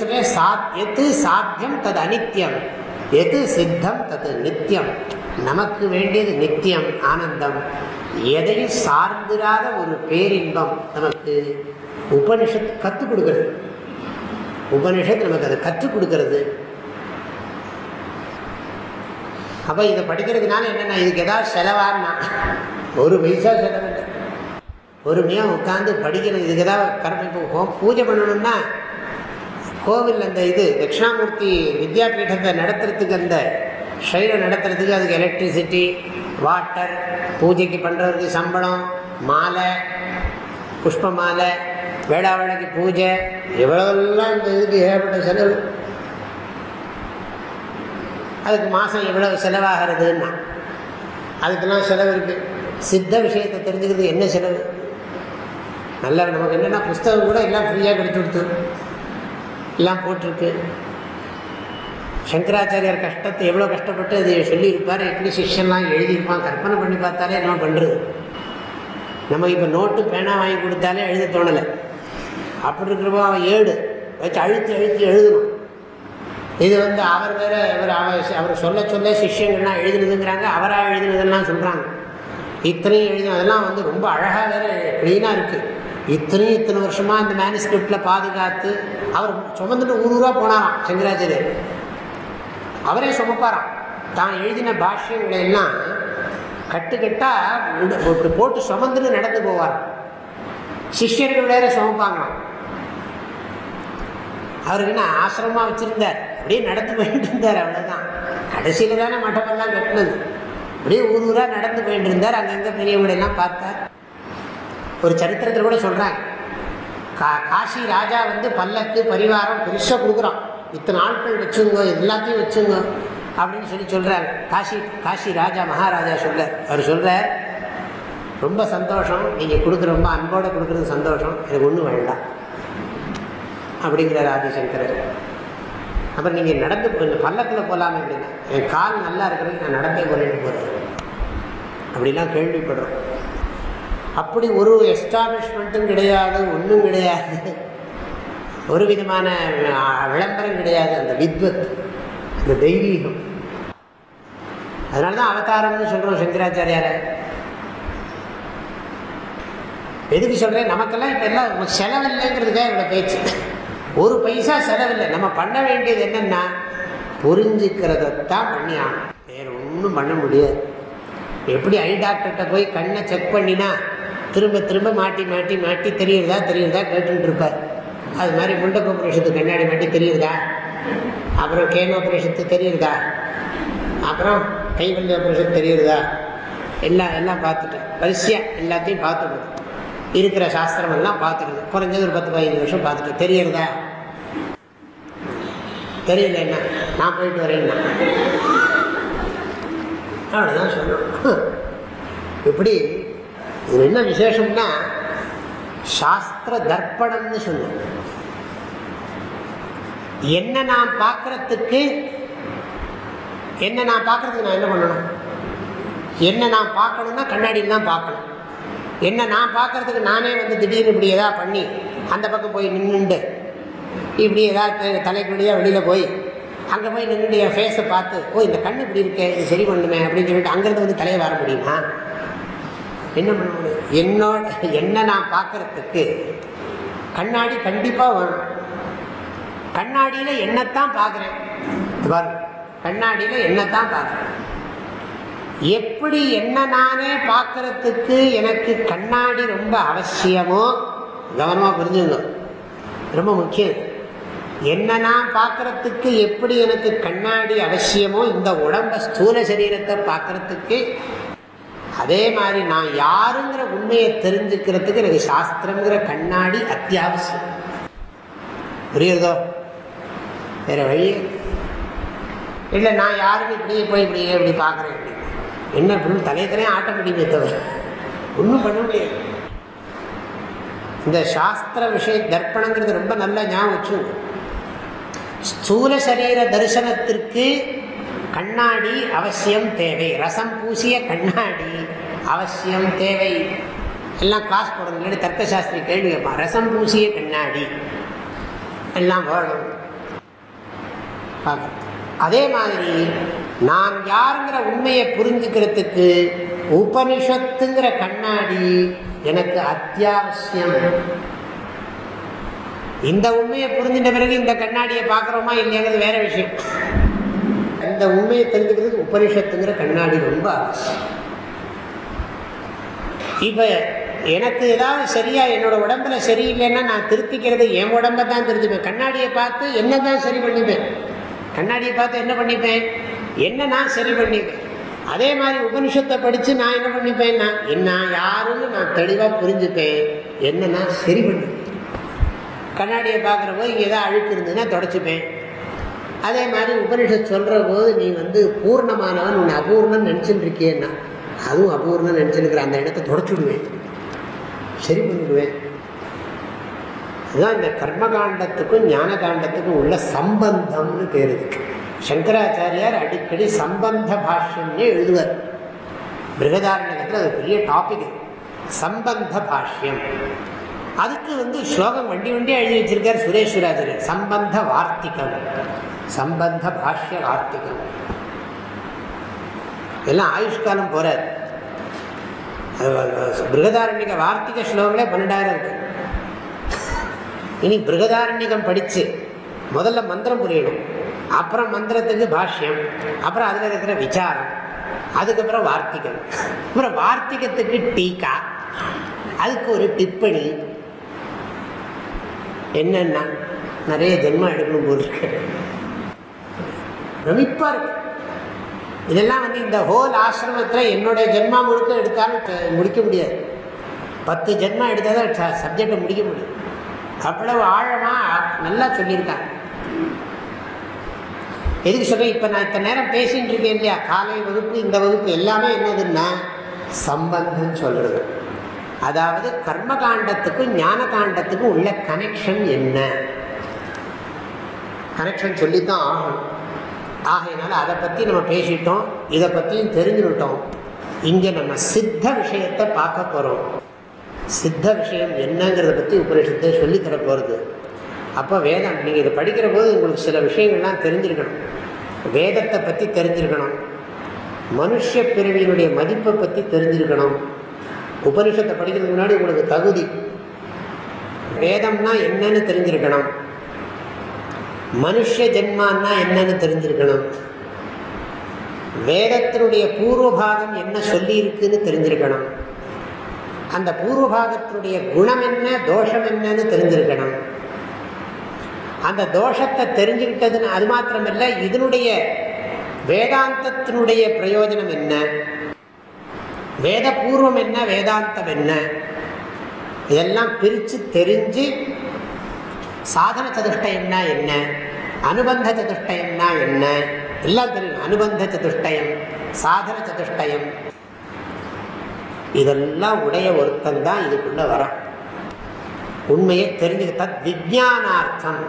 சொல்றேன் எது சாத்தியம் தது அனித்யம் எது சித்தம் தது நித்தியம். நமக்கு வேண்டியது நித்தியம் ஆனந்தம். எதையும் சார்ந்திராத ஒரு பேரின்பம் நமக்கு உபனிஷத் கற்றுக் கொடுக்கிறது. உபனிஷத் நமக்கு அதை கற்றுக் கொடுக்கிறது. அப்போ இதை படிக்கிறதுனால என்னென்ன இதுக்கு ஏதாவது செலவான்னா ஒரு பைசா செலவில்லை பொறுமையாக உட்காந்து படிக்கணும் இதுக்கு தான் கர்ம இப்போ பூஜை பண்ணணும்னா கோவில் அந்த இது தட்சிணாமூர்த்தி வித்யாபீடத்தை நடத்துறதுக்கு அந்த ஷைலை நடத்துறதுக்கு அதுக்கு எலக்ட்ரிசிட்டி வாட்டர் பூஜைக்கு பண்ணுறதுக்கு சம்பளம் மாலை புஷ்ப மாலை வேளாவளைக்கு பூஜை எவ்வளோலாம் இந்த இதுக்கு ஏற்பட்ட செலவு. அதுக்கு மாதம் எவ்வளவு செலவாகிறதுன்னா அதுக்கெல்லாம் செலவு இருக்குது சித்த விஷயத்தை தெரிஞ்சுக்கிறது என்ன செலவு? நல்லா நமக்கு என்னென்னா புஸ்தகம் கூட எல்லாம் ஃப்ரீயாக கிடைச்சி கொடுத்து எல்லாம் போட்டிருக்கு. சங்கராச்சாரியார் கஷ்டத்தை எவ்வளோ கஷ்டப்பட்டு அதை சொல்லியிருப்பார்? எப்படி சிஷ்யன்லாம் எழுதியிருப்பான்? கற்பனை பண்ணி பார்த்தாலே என்ன பண்ணுறது நம்ம இப்போ நோட்டு பேனா வாங்கி கொடுத்தாலே எழுத தோணலை. அப்படி இருக்கிறப்போ அவன் ஏடு. வச்சு அழுத்தி அழுத்தி எழுதணும். இது வந்து அவர் வேற இவர் அவர் அவர் சொல்ல சொல்ல சிஷ்யங்கள்லாம் எழுதுனதுங்கிறாங்க அவராக எழுதுனதெல்லாம் சொல்கிறாங்க இத்தனையும் எழுதும் அதெல்லாம் வந்து ரொம்ப அழகாக வேற க்ளீனாக இருக்குது இத்தனையும் இத்தனை வருஷமாக இந்த மேனுஸ்கிரிப்டில் பாதுகாத்து அவர் சுமந்துட்டு ஊர் ஊராக போனாராம் சங்கராச்சாரியர். அவரே சுமப்பாராம். தான் எழுதின பாஷ்யங்களை எல்லாம் கட்டுக்கட்டா போட்டு சுமந்துட்டு நடந்து போவார் சிஷ்யர்கள் வேற சுமப்பாங்களாம். அவருக்கு என்ன ஆசிரமா வச்சுருந்தார்? அப்படியே நடந்து போயிட்டு இருந்தார் அவ்வளோதான் கடைசியில் தானே மட்டமெல்லாம் கட்டினது. அப்படியே ஊர் ஊராக நடந்து போயிட்டு இருந்தார். அங்கங்கே பெரியவங்களெல்லாம் பார்த்தார். ஒரு சரித்திரத்தில் கூட சொல்கிறாங்க கா காசி ராஜா வந்து பல்லக்கு பரிவாரம் பெருசாக கொடுக்குறான். இத்தனை ஆட்கள் வச்சுங்க எல்லாத்தையும் வச்சுங்க அப்படின்னு சொல்லி சொல்கிறார் காசி காசி ராஜா மகாராஜா சொல்றார். அவர் சொல்கிறார் ரொம்ப சந்தோஷம். நீங்கள் கொடுக்குற ரொம்ப அன்போடு கொடுக்குறது சந்தோஷம். எனக்கு ஒன்றும் வேண்டாம். அப்படிங்கிறார் ஆதிசங்கரர். அப்புறம் நீங்கள் நடந்து கொஞ்சம் பல்லக்கில் போகலாமே அப்படின்னா என் கால் நல்லா இருக்கிறது நான் நடந்தே போகிறேன்னு போகிறேன் அப்படிலாம் கேள்விப்படுறோம். அப்படி ஒரு எஸ்டாப்ளிஷ்மெண்ட்டும் கிடையாது ஒன்றும் கிடையாது. ஒரு விதமான விளம்பரம் கிடையாது அந்த வித்வத் அந்த தெய்வீகம். அதனால தான் அவதாரம்னு சொல்கிறோம் சங்கராச்சாரியார. எதுக்கு சொல்கிறேன் நமக்கெல்லாம் இப்போ எல்லாம் செலவில்லைங்கிறதுக்காக இவ்வளோ பேச்சு. ஒரு பைசா செலவில்லை. நம்ம பண்ண வேண்டியது என்னென்னா புரிஞ்சுக்கிறதத்தான் பண்ணி ஆகணும் வேறு ஒன்றும் பண்ண முடியாது. எப்படி ஐ டாக்டர்கிட்ட போய் கண்ணை செக் பண்ணினா திரும்ப திரும்ப மாட்டி மாட்டி மாட்டி தெரியுறதா தெரியுறதா கேட்டுருப்பார் அது மாதிரி முண்டக்க ஆப்ரேஷத்துக்கு கண்ணாடி மாட்டி தெரியுறதா அப்புறம் கேன் ஆப்ரேஷத்துக்கு தெரியுறதா அப்புறம் கைவல்லி ஆப்ரேஷன் தெரியுறதா எல்லாம் எல்லாம் பார்த்துட்டேன். வரிசையாக எல்லாத்தையும் பார்த்துக்கணும் இருக்கிற சாஸ்திரம் எல்லாம் பார்த்துருது குறைஞ்சது ஒரு பத்து பதினஞ்சு வருஷம் பார்த்துட்டு தெரியறதா. தெரியல என்ன? நான் போயிட்டு வரேன்னா. அவ்வளோதான் சொல்லணும். இப்படி இது என்ன விசேஷம்னா சாஸ்திர தர்ப்பணம்னு சொல்லுவோம் என்ன நான் பார்க்கறதுக்கு என்ன நான் பார்க்கறதுக்கு நான் என்ன பண்ணணும்? என்ன நான் பார்க்கணும்னா கண்ணாடியில் தான் பார்க்கணும். என்ன நான் பார்க்கறதுக்கு நானே வந்து திடீர்னு இப்படி எதாவது பண்ணி அந்த பக்கம் போய் நின்றுண்டு இப்படி ஏதாவது தலைக்குடியாக வெளியில் போய் அங்கே போய் நின்றுட்டு என் ஃபேஸை பார்த்து ஓ இந்த கண் இப்படி இருக்கே இது சரி பண்ணுமே அப்படின்னு சொல்லிட்டு அங்கேருந்து வந்து தலையை வர முடியுமா? என்ன பண்ண முடியும்? என்னோட என்ன நான் பார்க்கறதுக்கு கண்ணாடி கண்டிப்பாக வரும். கண்ணாடியில் என்னத்தான் பார்க்குறேன். வரும் கண்ணாடியில் என்னத்தான் பார்க்குறேன். எப்படி என்ன நானே பார்க்கறதுக்கு எனக்கு கண்ணாடி ரொம்ப அவசியமோ? கவனமாக புரிஞ்சுங்க ரொம்ப முக்கியம் என்ன நான் பார்க்கறதுக்கு எப்படி எனக்கு கண்ணாடி அவசியமோ இந்த உடம்ப ஸ்தூல சரீரத்தை பார்க்கறதுக்கு அதே மாதிரி நான் யாருங்கிற உண்மையை தெரிஞ்சுக்கிறதுக்கு எனக்கு சாஸ்திரங்கிற கண்ணாடி அத்தியாவசியம். புரியுறதோ? வேற வழி இல்லை நான் யாருன்னு இப்படியே போய் இப்படியே இப்படி பார்க்குறேன். என்ன அப்படின்னு தலையத்தனே ஆட்ட முடியுமே தவிர ஒன்றும் பண்ண முடியாது. இந்த சாஸ்திர விஷய தர்ப்பணங்கிறது ரொம்ப நல்லா ஞாபகம் வச்சுங்க. ஸ்தூல சரீர தரிசனத்திற்கு கண்ணாடி அவசியம் தேவை. ரசம் பூசிய கண்ணாடி அவசியம் தேவை. எல்லாம் காசு போடணும் தர்க்க சாஸ்திரி கேள்வி கேட்பான். ரசம் பூசிய கண்ணாடி. எல்லாம் வேணும். பார்க்க அதே மாதிரி நான் யாருங்கிற உண்மையை புரிஞ்சுக்கிறதுக்கு உபனிஷத்துங்கிற கண்ணாடி எனக்கு அத்தியாவசியம். இந்த உண்மையை புரிஞ்சிட்ட பிறகு இந்த கண்ணாடியை பார்க்குறோமா இல்லையாங்கிறது வேற விஷயம். இந்த அந்த உண்மையை தெரிஞ்சுக்கிறதுக்கு உபனிஷத்துங்கிற கண்ணாடி ரொம்ப அவசியம். இப்போ எனக்கு ஏதாவது சரியா என்னோட உடம்புல சரியில்லைன்னா நான் திருத்திக்கிறது என் உடம்ப தான் திருத்திப்பேன் கண்ணாடியை பார்த்து என்ன தான் சரி பண்ணிப்பேன். கண்ணாடியை பார்த்து என்ன பண்ணிப்பேன்? என்ன நான் சரி பண்ணிப்பேன்? அதே மாதிரி உபனிஷத்தை படித்து நான் என்ன பண்ணிப்பேன்னா என்ன யாருன்னு நான் தெளிவாக புரிஞ்சுப்பேன். என்ன நான் சரி பண்ணிப்பேன் கண்ணாடியை பார்க்குற போது இங்கே ஏதாவது அழுக்கு இருந்ததுன்னா தொடச்சிப்பேன். அதே மாதிரி உபனிஷத் சொல்கிற போது நீ வந்து பூர்ணமானவன் உன்னை அபூர்ணம் நினச்சிட்டு இருக்கியன்னா அதுவும் அபூர்ணம் நினச்சிருக்கிற அந்த இடத்த தொடச்சுடுவேன். சரி பண்ணிடுவேன். அதுதான் இந்த கர்மகாண்டத்துக்கும் ஞான காண்டத்துக்கும் உள்ள சம்பந்தம்னு பேர் இருக்கு. சங்கராச்சாரியார் அடிக்கடி சம்பந்த பாஷ்யம்னு எழுதுவார். பிருகதாரணத்தில் அது பெரிய டாபிக் சம்பந்த பாஷ்யம். அதுக்கு வந்து ஸ்லோகம் வண்டி வண்டியாக எழுதி வச்சிருக்கார் சுரேஸ்வராஜர் சம்பந்த வார்த்திகம். சம்பந்த பாஷ்ய வார்த்திகம். எல்லாம் ஆயுஷ்காலம் போறார். பிருகதாரண்யக வார்த்திக ஸ்லோகங்களே பன்னெண்டாயிரம் இருக்கு. இனி பிருகதாரண்யகம் படித்து முதல்ல மந்திரம் புரியணும். அப்புறம் மந்திரத்துக்கு பாஷ்யம் அப்புறம் அதில் இருக்கிற விசாரம் அதுக்கப்புறம் வார்த்திகம் அப்புறம் வார்த்திகத்துக்கு டீக்கா. அதுக்கு ஒரு டிப்பணி. என்னன்னா நிறைய ஜென்மம் எடுக்கணும் போல் இருக்கு. பிரமிப்பா இருக்கு. இதெல்லாம் வந்து இந்த ஹோல் ஆசிரமத்தில் என்னுடைய ஜென்மா முழுக்க எடுத்தாலும் முடிக்க முடியாது. பத்து ஜென்மா எடுத்தால் தான் சப்ஜெக்டை முடிக்க முடியும். அவ்வளவு ஆழமாக நல்லா சொல்லியிருக்காங்க எதுக்கு சொல்கிறேன் இப்போ நான் இத்தனை நேரம் பேசிட்டு இருக்கேன் இல்லையா? காலை வகுப்பு இந்த வகுப்பு எல்லாமே என்னதுன்னா சம்பந்தம் சொல்கிறது அதாவது கர்ம காண்டத்துக்கும் ஞான காண்டத்துக்கும் உள்ள கனெக்ஷன் என்ன? கனெக்ஷன் சொல்லித்தான் ஆகணும். ஆகையினால அதை பற்றி நம்ம பேசிட்டோம் இதை பற்றியும் தெரிஞ்சுக்கிட்டோம். இங்கே நம்ம சித்த விஷயத்தை பார்க்க போகிறோம் சித்த விஷயம் என்னங்கிறத பற்றி உபனிஷத்தை சொல்லித்தர போகிறது அப்போ வேதம் நீங்கள் இதை படிக்கிற போது உங்களுக்கு சில விஷயங்கள்லாம் தெரிஞ்சிருக்கணும். வேதத்தை பற்றி தெரிஞ்சிருக்கணும். மனுஷ பிறவியினுடைய மதிப்பை பற்றி தெரிஞ்சிருக்கணும். உபனிஷத்தை படிக்கிறதுக்கு முன்னாடி உங்களுக்கு தகுதி. வேதம்னா என்னன்னு தெரிஞ்சிருக்கணும். மனுஷ ஜென்மான்னா என்னன்னு தெரிஞ்சிருக்கணும். வேதத்தினுடைய பூர்வபாகம் என்ன சொல்லி இருக்குன்னு தெரிஞ்சிருக்கணும். அந்த பூர்வபாகத்தினுடைய குணம் என்ன தோஷம் என்னன்னு தெரிஞ்சிருக்கணும். அந்த தோஷத்தை தெரிஞ்சுக்கிட்டதுன்னு அது மாத்திரமல்ல இதனுடைய வேதாந்தத்தினுடைய பிரயோஜனம் என்ன? வேத பூர்வம் என்ன வேதாந்தம் என்ன? இதெல்லாம் பிரித்து தெரிஞ்சு சாதன சதுஷ்டயம்னா என்ன அனுபந்த சதுஷ்டயம்னா என்ன? எல்லாம் தெரியும். அனுபந்த சதுஷ்டயம் சாதன சதுஷ்டயம். இதெல்லாம் உடைய ஒருத்தன் தான் இதுக்குள்ள வரான் உண்மையை தெரிஞ்சுக்கிட்ட விஜயானார்த்தம்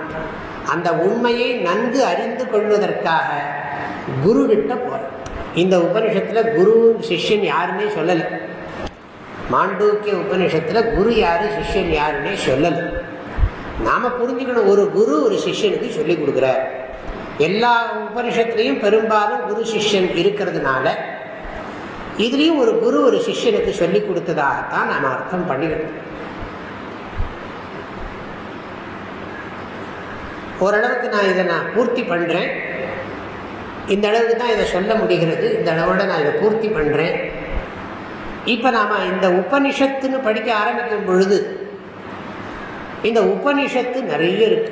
அந்த உண்மையை நன்கு அறிந்து கொள்வதற்காக குரு கிட்ட போற இந்த உபனிஷத்துல குரு சிஷ்யன் யாருன்னே சொல்லலை. மாண்டூக்கிய உபனிஷத்துல குரு யாரு சிஷ்யன் யாருன்னே சொல்லலை. நாம புரிஞ்சுக்கணும் ஒரு குரு ஒரு சிஷ்யனுக்கு சொல்லிக் கொடுக்குறார். எல்லா உபனிஷத்துலையும் பெரும்பாலும் குரு சிஷ்யன் இருக்கிறதுனால இதுலேயும் ஒரு குரு ஒரு சிஷ்யனுக்கு சொல்லி கொடுத்ததாகத்தான் நாம் அர்த்தம் பண்ணிக்கணும் ஓரளவுக்கு நான் இதை நான் பூர்த்தி பண்ணுறேன் இந்த அளவுக்கு தான் இதை சொல்ல முடிகிறது. இந்த அளவோட நான் இதை பூர்த்தி பண்ணுறேன் இப்போ நாம் இந்த உபனிஷத்துன்னு படிக்க ஆரம்பிக்கும் பொழுது இந்த உபனிஷத்து நிறைய இருக்கு.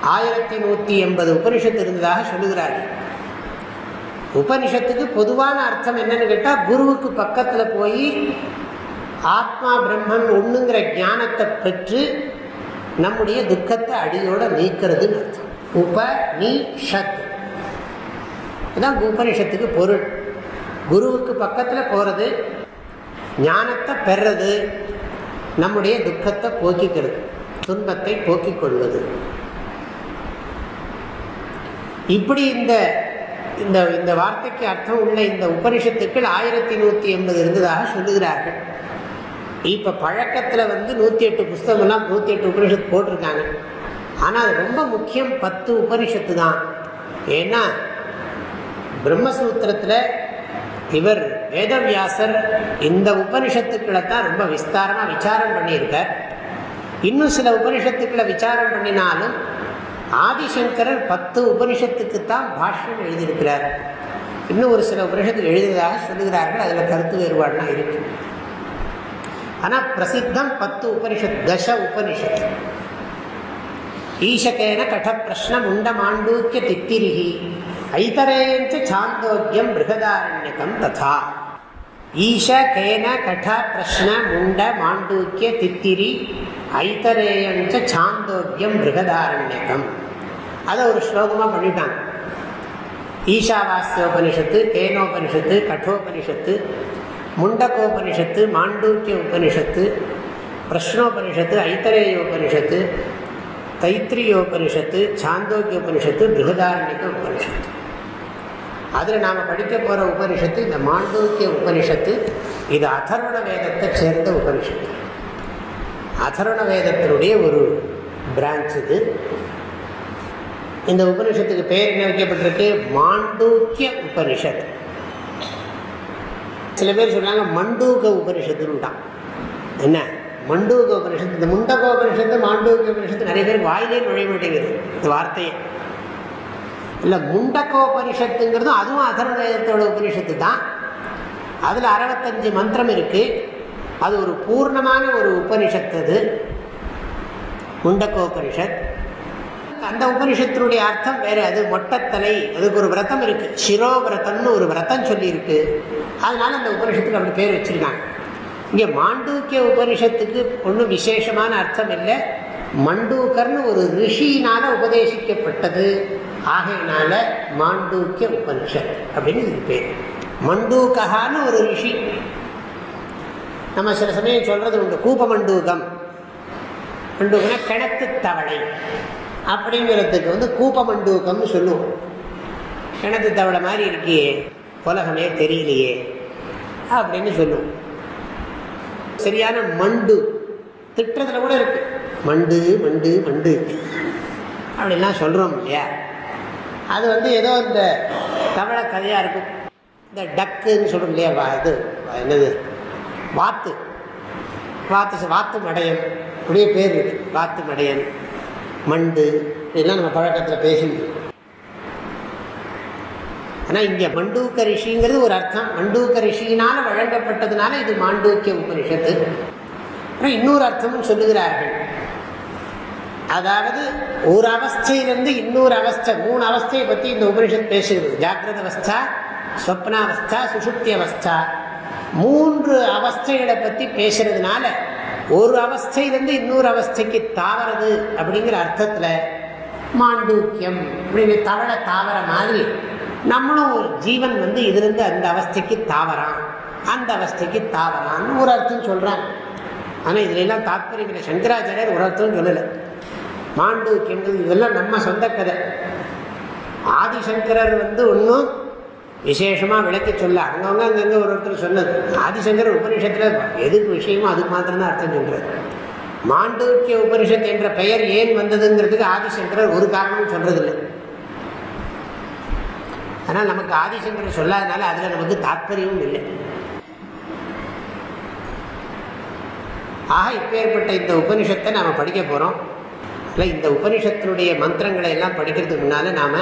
ஆயிரத்தி நூற்றி எண்பது உபனிஷத்து இருந்ததாக சொல்லுகிறார்கள். உபனிஷத்துக்கு பொதுவான அர்த்தம் என்னன்னு கேட்டால் குருவுக்கு பக்கத்தில் போய் ஆத்மா பிரம்மன் ஒண்ணுங்கிற ஞானத்தை பெற்று நம்முடைய துக்கத்தை அடியோட நீக்கிறதுன்னு அர்த்தம். உப நீ ஷத் இதுதான் உபனிஷத்துக்கு பொருள். குருவுக்கு பக்கத்தில் போகிறது ஞானத்தை பெறது நம்முடைய துக்கத்தை போக்கிக்கிறது துன்பத்தை போக்கிக் கொள்வது. இப்படி இந்த இந்த இந்த வார்த்தைக்கு அர்த்தம் உள்ள இந்த உபனிஷத்துக்கள் ஆயிரத்தி நூற்றி எண்பது இருந்ததாக சொல்லுகிறார்கள். இப்போ பழக்கத்தில் வந்து நூற்றி எட்டு புஸ்தகம்லாம் நூற்றி எட்டு உபனிஷத்து போட்டிருக்காங்க. ஆனால் அது ரொம்ப முக்கியம் பத்து உபனிஷத்து தான். ஏன்னா பிரம்மசூத்திரத்தில் இவர் வேதவியாசர் இந்த உபனிஷத்துக்களை தான் ரொம்ப விஸ்தாரமாக விசாரம் பண்ணியிருக்கார். இன்னும் சில உபனிஷத்துக்களை விசாரம் பண்ணினாலும் ஆதிசங்கரர் பத்து உபனிஷத்துக்குத்தான் பாஷ்யம் எழுதியிருக்கிறார். இன்னும் ஒரு சில உபனிஷத்து எழுதியதாக சொல்லுகிறார்கள். அதில் கருத்து வேறுபாடுலாம் இருக்கு. ஆனால் பிரசித்தம் பத்து உபனிஷத் தச உபனிஷத். ஈஷகேன கட பிரஷ்னம் முண்ட மாண்டூக்கிய தித்திரிகி ஐதரேஞ்ச சாந்தோக்கியம் மிருகதாரண்யகம் ததா. ஈஷ கேன கட பிரஷ்ன முண்ட மாண்டூக்கிய தித்திரி ஐத்தரேயம் சாந்தோக்கியம் மிருகதாரண்யகம் அதை ஒரு ஸ்லோகமாக பண்ணிட்டாங்க. ஈஷாவாஸ்தியோபனிஷத்து தேனோபனிஷத்து கட்டோபனிஷத்து முண்டகோபனிஷத்து மாண்டூக்கிய உபனிஷத்து பிரஷ்னோபனிஷத்து ஐத்தரேயோபனிஷத்து தைத்திரியோபனிஷத்து சாந்தோக்கிய உபனிஷத்து பிருகதாரண்யக உபனிஷத்து அதில் நாம் படிக்க போகிற உபனிஷத்து இந்த மாண்டூக்கிய உபனிஷத்து இது அதர்வண வேதத்தை சேர்ந்த உபனிஷத்து. அதர்வண வேதத்தினுடைய ஒரு பிரான்ச் இது. இந்த உபனிஷத்துக்கு பேர் என்ன வைக்கப்பட்டிருக்கு? மாண்டூக்கிய உபனிஷத் சில பேர் சொல்றாங்க மண்டூக உபனிஷத்துன்னுட்டான் என்ன? மண்டூக உபனிஷத்து இந்த முண்டக உபனிஷத்து மாண்டூக உபனிஷத்து நிறைய பேர் வாயிலே நுழைய மாட்டேங்குது இந்த வார்த்தையை. இல்லை முண்டக்கோபனிஷத்துங்கிறதும் அதுவும் அதர்வேதத்தோட உபனிஷத்து தான் அதில் அறுபத்தஞ்சு மந்திரம் இருக்குது அது ஒரு பூர்ணமான ஒரு உபனிஷத் அது. முண்டக்கோபனிஷத். அந்த உபனிஷத்தினுடைய அர்த்தம் வேறு அது மொட்டத்தலை அதுக்கு ஒரு விரதம் இருக்கு. சிரோ விரதம்னு ஒரு விரதம் சொல்லியிருக்கு. அதனால அந்த உபனிஷத்துக்கு அப்படி பேர் வச்சிருக்காங்க. இங்கே மாண்டூக்கிய உபனிஷத்துக்கு ஒன்றும் விசேஷமான அர்த்தம் இல்லை. மண்டூக்கர்னு ஒரு ரிஷியினால உபதேசிக்கப்பட்டது. ஆகையினால மாண்டூக்கிய உபனிஷத் அப்படின்னு இது பேர். மண்டூக்கஹான்னு ஒரு ரிஷி. நம்ம சில சமயம் சொல்றது உண்டு. கூப மண்டூகம் மண்டூகம்னா கிணத்து தவளை. அப்படிங்கிறதுக்கு வந்து கூப்பமண்டூக்கம்னு சொல்லுவோம். கிணத்து தவளை மாதிரி இருக்கியே உலகமே தெரியலையே. அப்படின்னு சொல்லுவோம். சரியான மண்டு. திட்டத்தில் கூட இருக்கு. மண்டு மண்டு மண்டு. அப்படின்லாம் சொல்கிறோம் இல்லையா? அது வந்து ஏதோ இந்த தமிழ கதையாக இருக்கும். இந்த டக்குன்னு சொல்கிறோம் இல்லையா? வா இது என்னது? வாத்து. வாத்து வாத்து மடையன். அப்படியே பேர் இருக்கு. வாத்து மடையன். மண்டு. இதெல்லாம் நம்ம பழக்கத்தில் பேசிட்டு ஆனால் இங்கே மண்டூக்க ரிஷிங்கிறது ஒரு அர்த்தம். மண்டூக்க ரிஷியினால் வழங்கப்பட்டதுனால இது மாண்டூக்கிய உபனிஷத்து. ஆனால் இன்னொரு அர்த்தமும் சொல்லுகிறார்கள். அதாவது ஒரு அவஸ்தையிலிருந்து இன்னொரு அவஸ்தை மூணு அவஸ்தையை பற்றி இந்த உபனிஷத் பேசுகிறது. ஜாக்கிரத அவஸ்தா ஸ்வப்னாவஸ்தா சுசுப்தி அவஸ்தா மூன்று அவஸ்தைகளை பற்றி பேசுறதுனால ஒரு அவஸ்தையிலேருந்து இன்னொரு அவஸ்தைக்கு தாவறது அப்படிங்கிற அர்த்தத்தில் மாண்டூக்கியம் அப்படின்னு தவள தாவர மாதிரி நம்மளும் ஒரு ஜீவன் வந்து இதுலேருந்து அந்த அவஸ்தைக்கு தாவறான். அந்த அவஸ்தைக்கு தாவறான்னு ஒரு அர்த்தம் சொல்கிறாங்க ஆனால் இதுலாம் எல்லாம் தாத்பரியம் இல்லை. சங்கராச்சாரியர் ஒரு அர்த்தம் சொல்லலை. மாண்டூக்கியம் இதெல்லாம் நம்ம சொந்த கதை. ஆதிசங்கரர் வந்து ஒன்றும் விசேஷமாக விளக்கி சொல்ல. அங்கவங்க அங்கங்கே ஒரு ஒருத்தர் சொன்னது. ஆதிசங்கர் உபனிஷத்தில் எதுக்கு விஷயமோ அதுக்கு மாத்திரம்தான் அர்த்தம் சொல்கிறது மாண்டூக்கிய உபனிஷத் என்ற பெயர் ஏன் வந்ததுங்கிறதுக்கு ஆதிசங்கரர் ஒரு காரணமும் சொல்கிறதில்லை ஆனால் நமக்கு ஆதிசங்கரர் சொல்லாதனால அதில் நமக்கு தாத்பரியமும் இல்லை. ஆக இப்பேற்பட்ட இந்த உபனிஷத்தை நாம் படிக்க போகிறோம் இல்லை இந்த உபனிஷத்தினுடைய மந்திரங்களை எல்லாம் படிக்கிறதுக்கு முன்னால் நாம்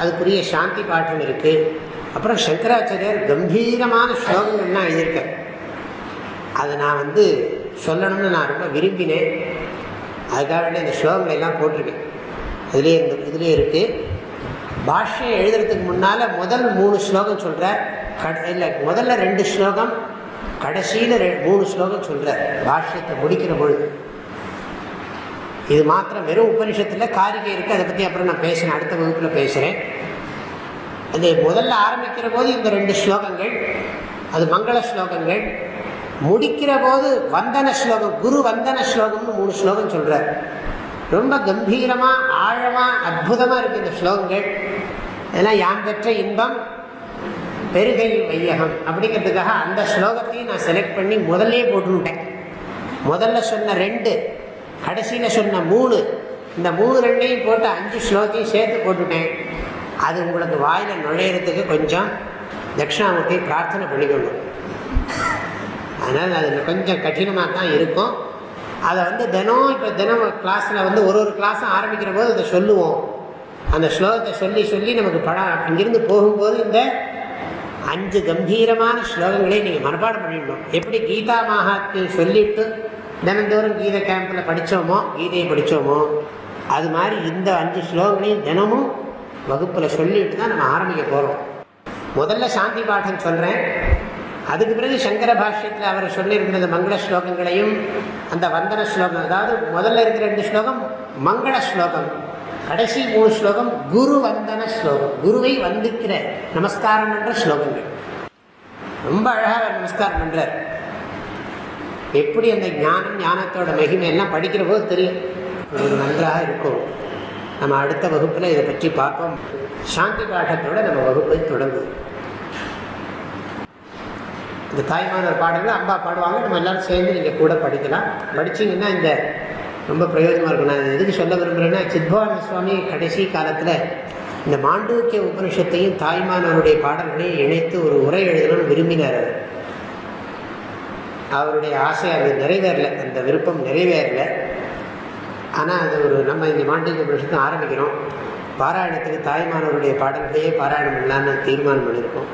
அதுக்குரிய சாந்தி பாட்டம் இருக்குது அப்புறம் சங்கராச்சாரியர் கம்பீரமான ஸ்லோகங்கள்லாம் எழுதியிருக்கார். அதை நான் வந்து சொல்லணும்னு நான் ரொம்ப விரும்பினேன். அதுக்காக வேண்டிய இந்த ஸ்லோகங்களை எல்லாம் போட்டிருக்கேன். இதுலேயே இந்த இதுலேயே இருக்குது பாஷ்யம் எழுதுறதுக்கு முன்னால் முதல் மூணு ஸ்லோகம் சொல்கிறார் கட இல்லை முதல்ல ரெண்டு ஸ்லோகம் கடைசியில் ரெ மூணு ஸ்லோகம் சொல்கிறார் பாஷ்யத்தை முடிக்கிற பொழுது. இது மாத்திரம் வெறும் உபனிஷத்தில் காரிகை இருக்குது அதை பற்றி அப்புறம் நான் பேசுகிறேன் அடுத்த வகுப்பில் பேசுகிறேன் அது முதல்ல ஆரம்பிக்கிற போது இந்த ரெண்டு ஸ்லோகங்கள் அது மங்கள ஸ்லோகங்கள். முடிக்கிற போது வந்தன ஸ்லோகம் குரு வந்தன ஸ்லோகம்னு மூணு ஸ்லோகம் சொல்கிறார் ரொம்ப கம்பீரமாக ஆழமாக அற்புதமாக இருக்குது இந்த ஸ்லோகங்கள். இதெல்லாம் யான் பெற்ற இன்பம் பெருகை வையகம். அப்படிங்கிறதுக்காக அந்த ஸ்லோகத்தையும் நான் செலக்ட் பண்ணி முதல்லே போட்டுவிட்டேன். முதல்ல சொன்ன ரெண்டு கடைசியில் சொன்ன மூணு. இந்த மூணு ரெண்டையும் போட்டு அஞ்சு ஸ்லோகத்தையும் சேர்த்து போட்டுட்டேன் அது உங்களுக்கு வாயில் நுழையிறதுக்கு கொஞ்சம் தட்சிணாமூர்த்தி பிரார்த்தனை பண்ணிக்கணும் அதனால் அது கொஞ்சம் கடினமாக தான் இருக்கும். அதை வந்து தினம் இப்போ தினம் கிளாஸில் வந்து ஒரு ஒரு கிளாஸும் ஆரம்பிக்கிற போது அதை சொல்லுவோம். அந்த ஸ்லோகத்தை சொல்லி சொல்லி நமக்கு படம் இங்கிருந்து போகும்போது இந்த அஞ்சு கம்பீரமான ஸ்லோகங்களை நீங்கள் மனப்பாடம் பண்ணிடணும். எப்படி கீதா மகாத்மியம் சொல்லிட்டு தினந்தோறும் கீதை கேம்பில் படித்தோமோ கீதையை படித்தோமோ அது மாதிரி இந்த அஞ்சு ஸ்லோகங்களையும் தினமும் வகுப்பில் சொல்லிட்டு தான் நம்ம ஆரம்பிக்க போகிறோம் முதல்ல சாந்தி பாடம் சொல்கிறேன் அதுக்கு பிறகு சங்கர பாஷ்யத்தில் அவர் சொல்லியிருக்கிற மங்கள ஸ்லோகங்களையும் அந்த வந்தன ஸ்லோகம் அதாவது முதல்ல இருக்கிற ரெண்டு ஸ்லோகம் மங்கள ஸ்லோகம் கடைசி மூணு ஸ்லோகம் குரு வந்தன ஸ்லோகம் குருவை வந்திக்கிற நமஸ்காரம் என்ற ஸ்லோகங்கள். ரொம்ப அழகாக நமஸ்காரம் பண்ணுறார் எப்படி அந்த ஞானம் ஞானத்தோட மகிமை எல்லாம் படிக்கிற போது தெரியும். நன்றாக இருக்கும். நம்ம அடுத்த வகுப்பில் இதை பற்றி பார்ப்போம். சாந்தி பாடத்தோடு நம்ம வகுப்பை தொடங்குவோம். இந்த தாய்மானவர் பாடல்கள் அம்பா பாடுவாங்க. நம்ம எல்லாரும் சேர்ந்து நீங்கள் கூட படிக்கலாம். படிச்சிங்கன்னா இந்த ரொம்ப பிரயோஜனமாக இருக்கும். நான் எதுக்கு சொல்ல விரும்புகிறேன்னா சித்பவான சுவாமி கடைசி காலத்தில் இந்த மாண்டூக்கிய உபனிஷத்தையும் தாய்மானவருடைய பாடல்களையும் இணைத்து ஒரு உரை எழுதணும்னு விரும்பினார் அவர். அவருடைய ஆசை அது நிறைவேறல. அந்த விருப்பம் நிறைவேறல. ஆனால் அது ஒரு நம்ம இங்கே மாண்டிய பிரஷத்தை ஆரம்பிக்கிறோம். பாராயணத்துக்கு தாய்மானவருடைய பாடல்களையே பாராயணம் பண்ணலான்னு தீர்மானம் பண்ணியிருக்கோம்.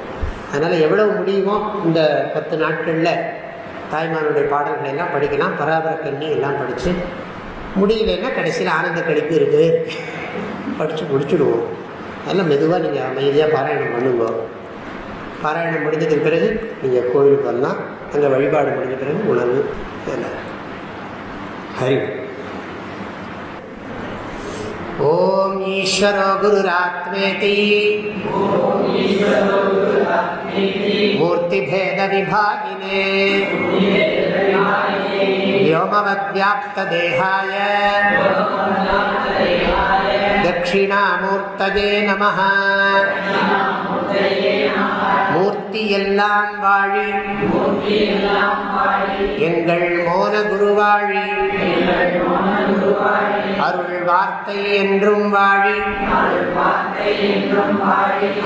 அதனால் எவ்வளவு முடியுமோ இந்த பத்து நாட்களில் தாய்மானுடைய பாடல்களை எல்லாம் படிக்கலாம். பராபர கண்ணி எல்லாம் படித்து முடியலன்னா கடைசியில் ஆனந்த கழிப்பு இருக்குது படித்து முடிச்சுடுவோம். அதெல்லாம் மெதுவாக நீங்கள் அமைதியாக பாராயணம் பண்ணுங்க. பாராயணம் முடிஞ்சதுக்கு பிறகு நீங்கள் கோயிலுக்கு வரலாம். அங்கே வழிபாடு முடிஞ்ச பிறகு உணவு இதெல்லாம் ஹரி. ஓம் ஈஸ்வரோ குருராத்மேதி मूर्तिभेदविभागिने व्योमवद्व्याप्तदेहाय दक्षिणामूर्तये नमः போற்றி எல்லாம் வாழி. எங்கள் மோன குருவாழி அருள் வார்த்தை என்றும் வாழி.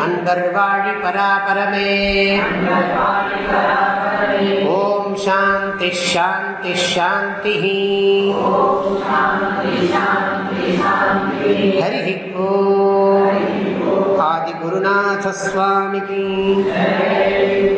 அன்பர் வாழி பராபரமே. ஓம் சாந்தி ஷாந்தி ஷாந்தி ஹரி ஓம் आदिगुरुनाथस्वामिकी।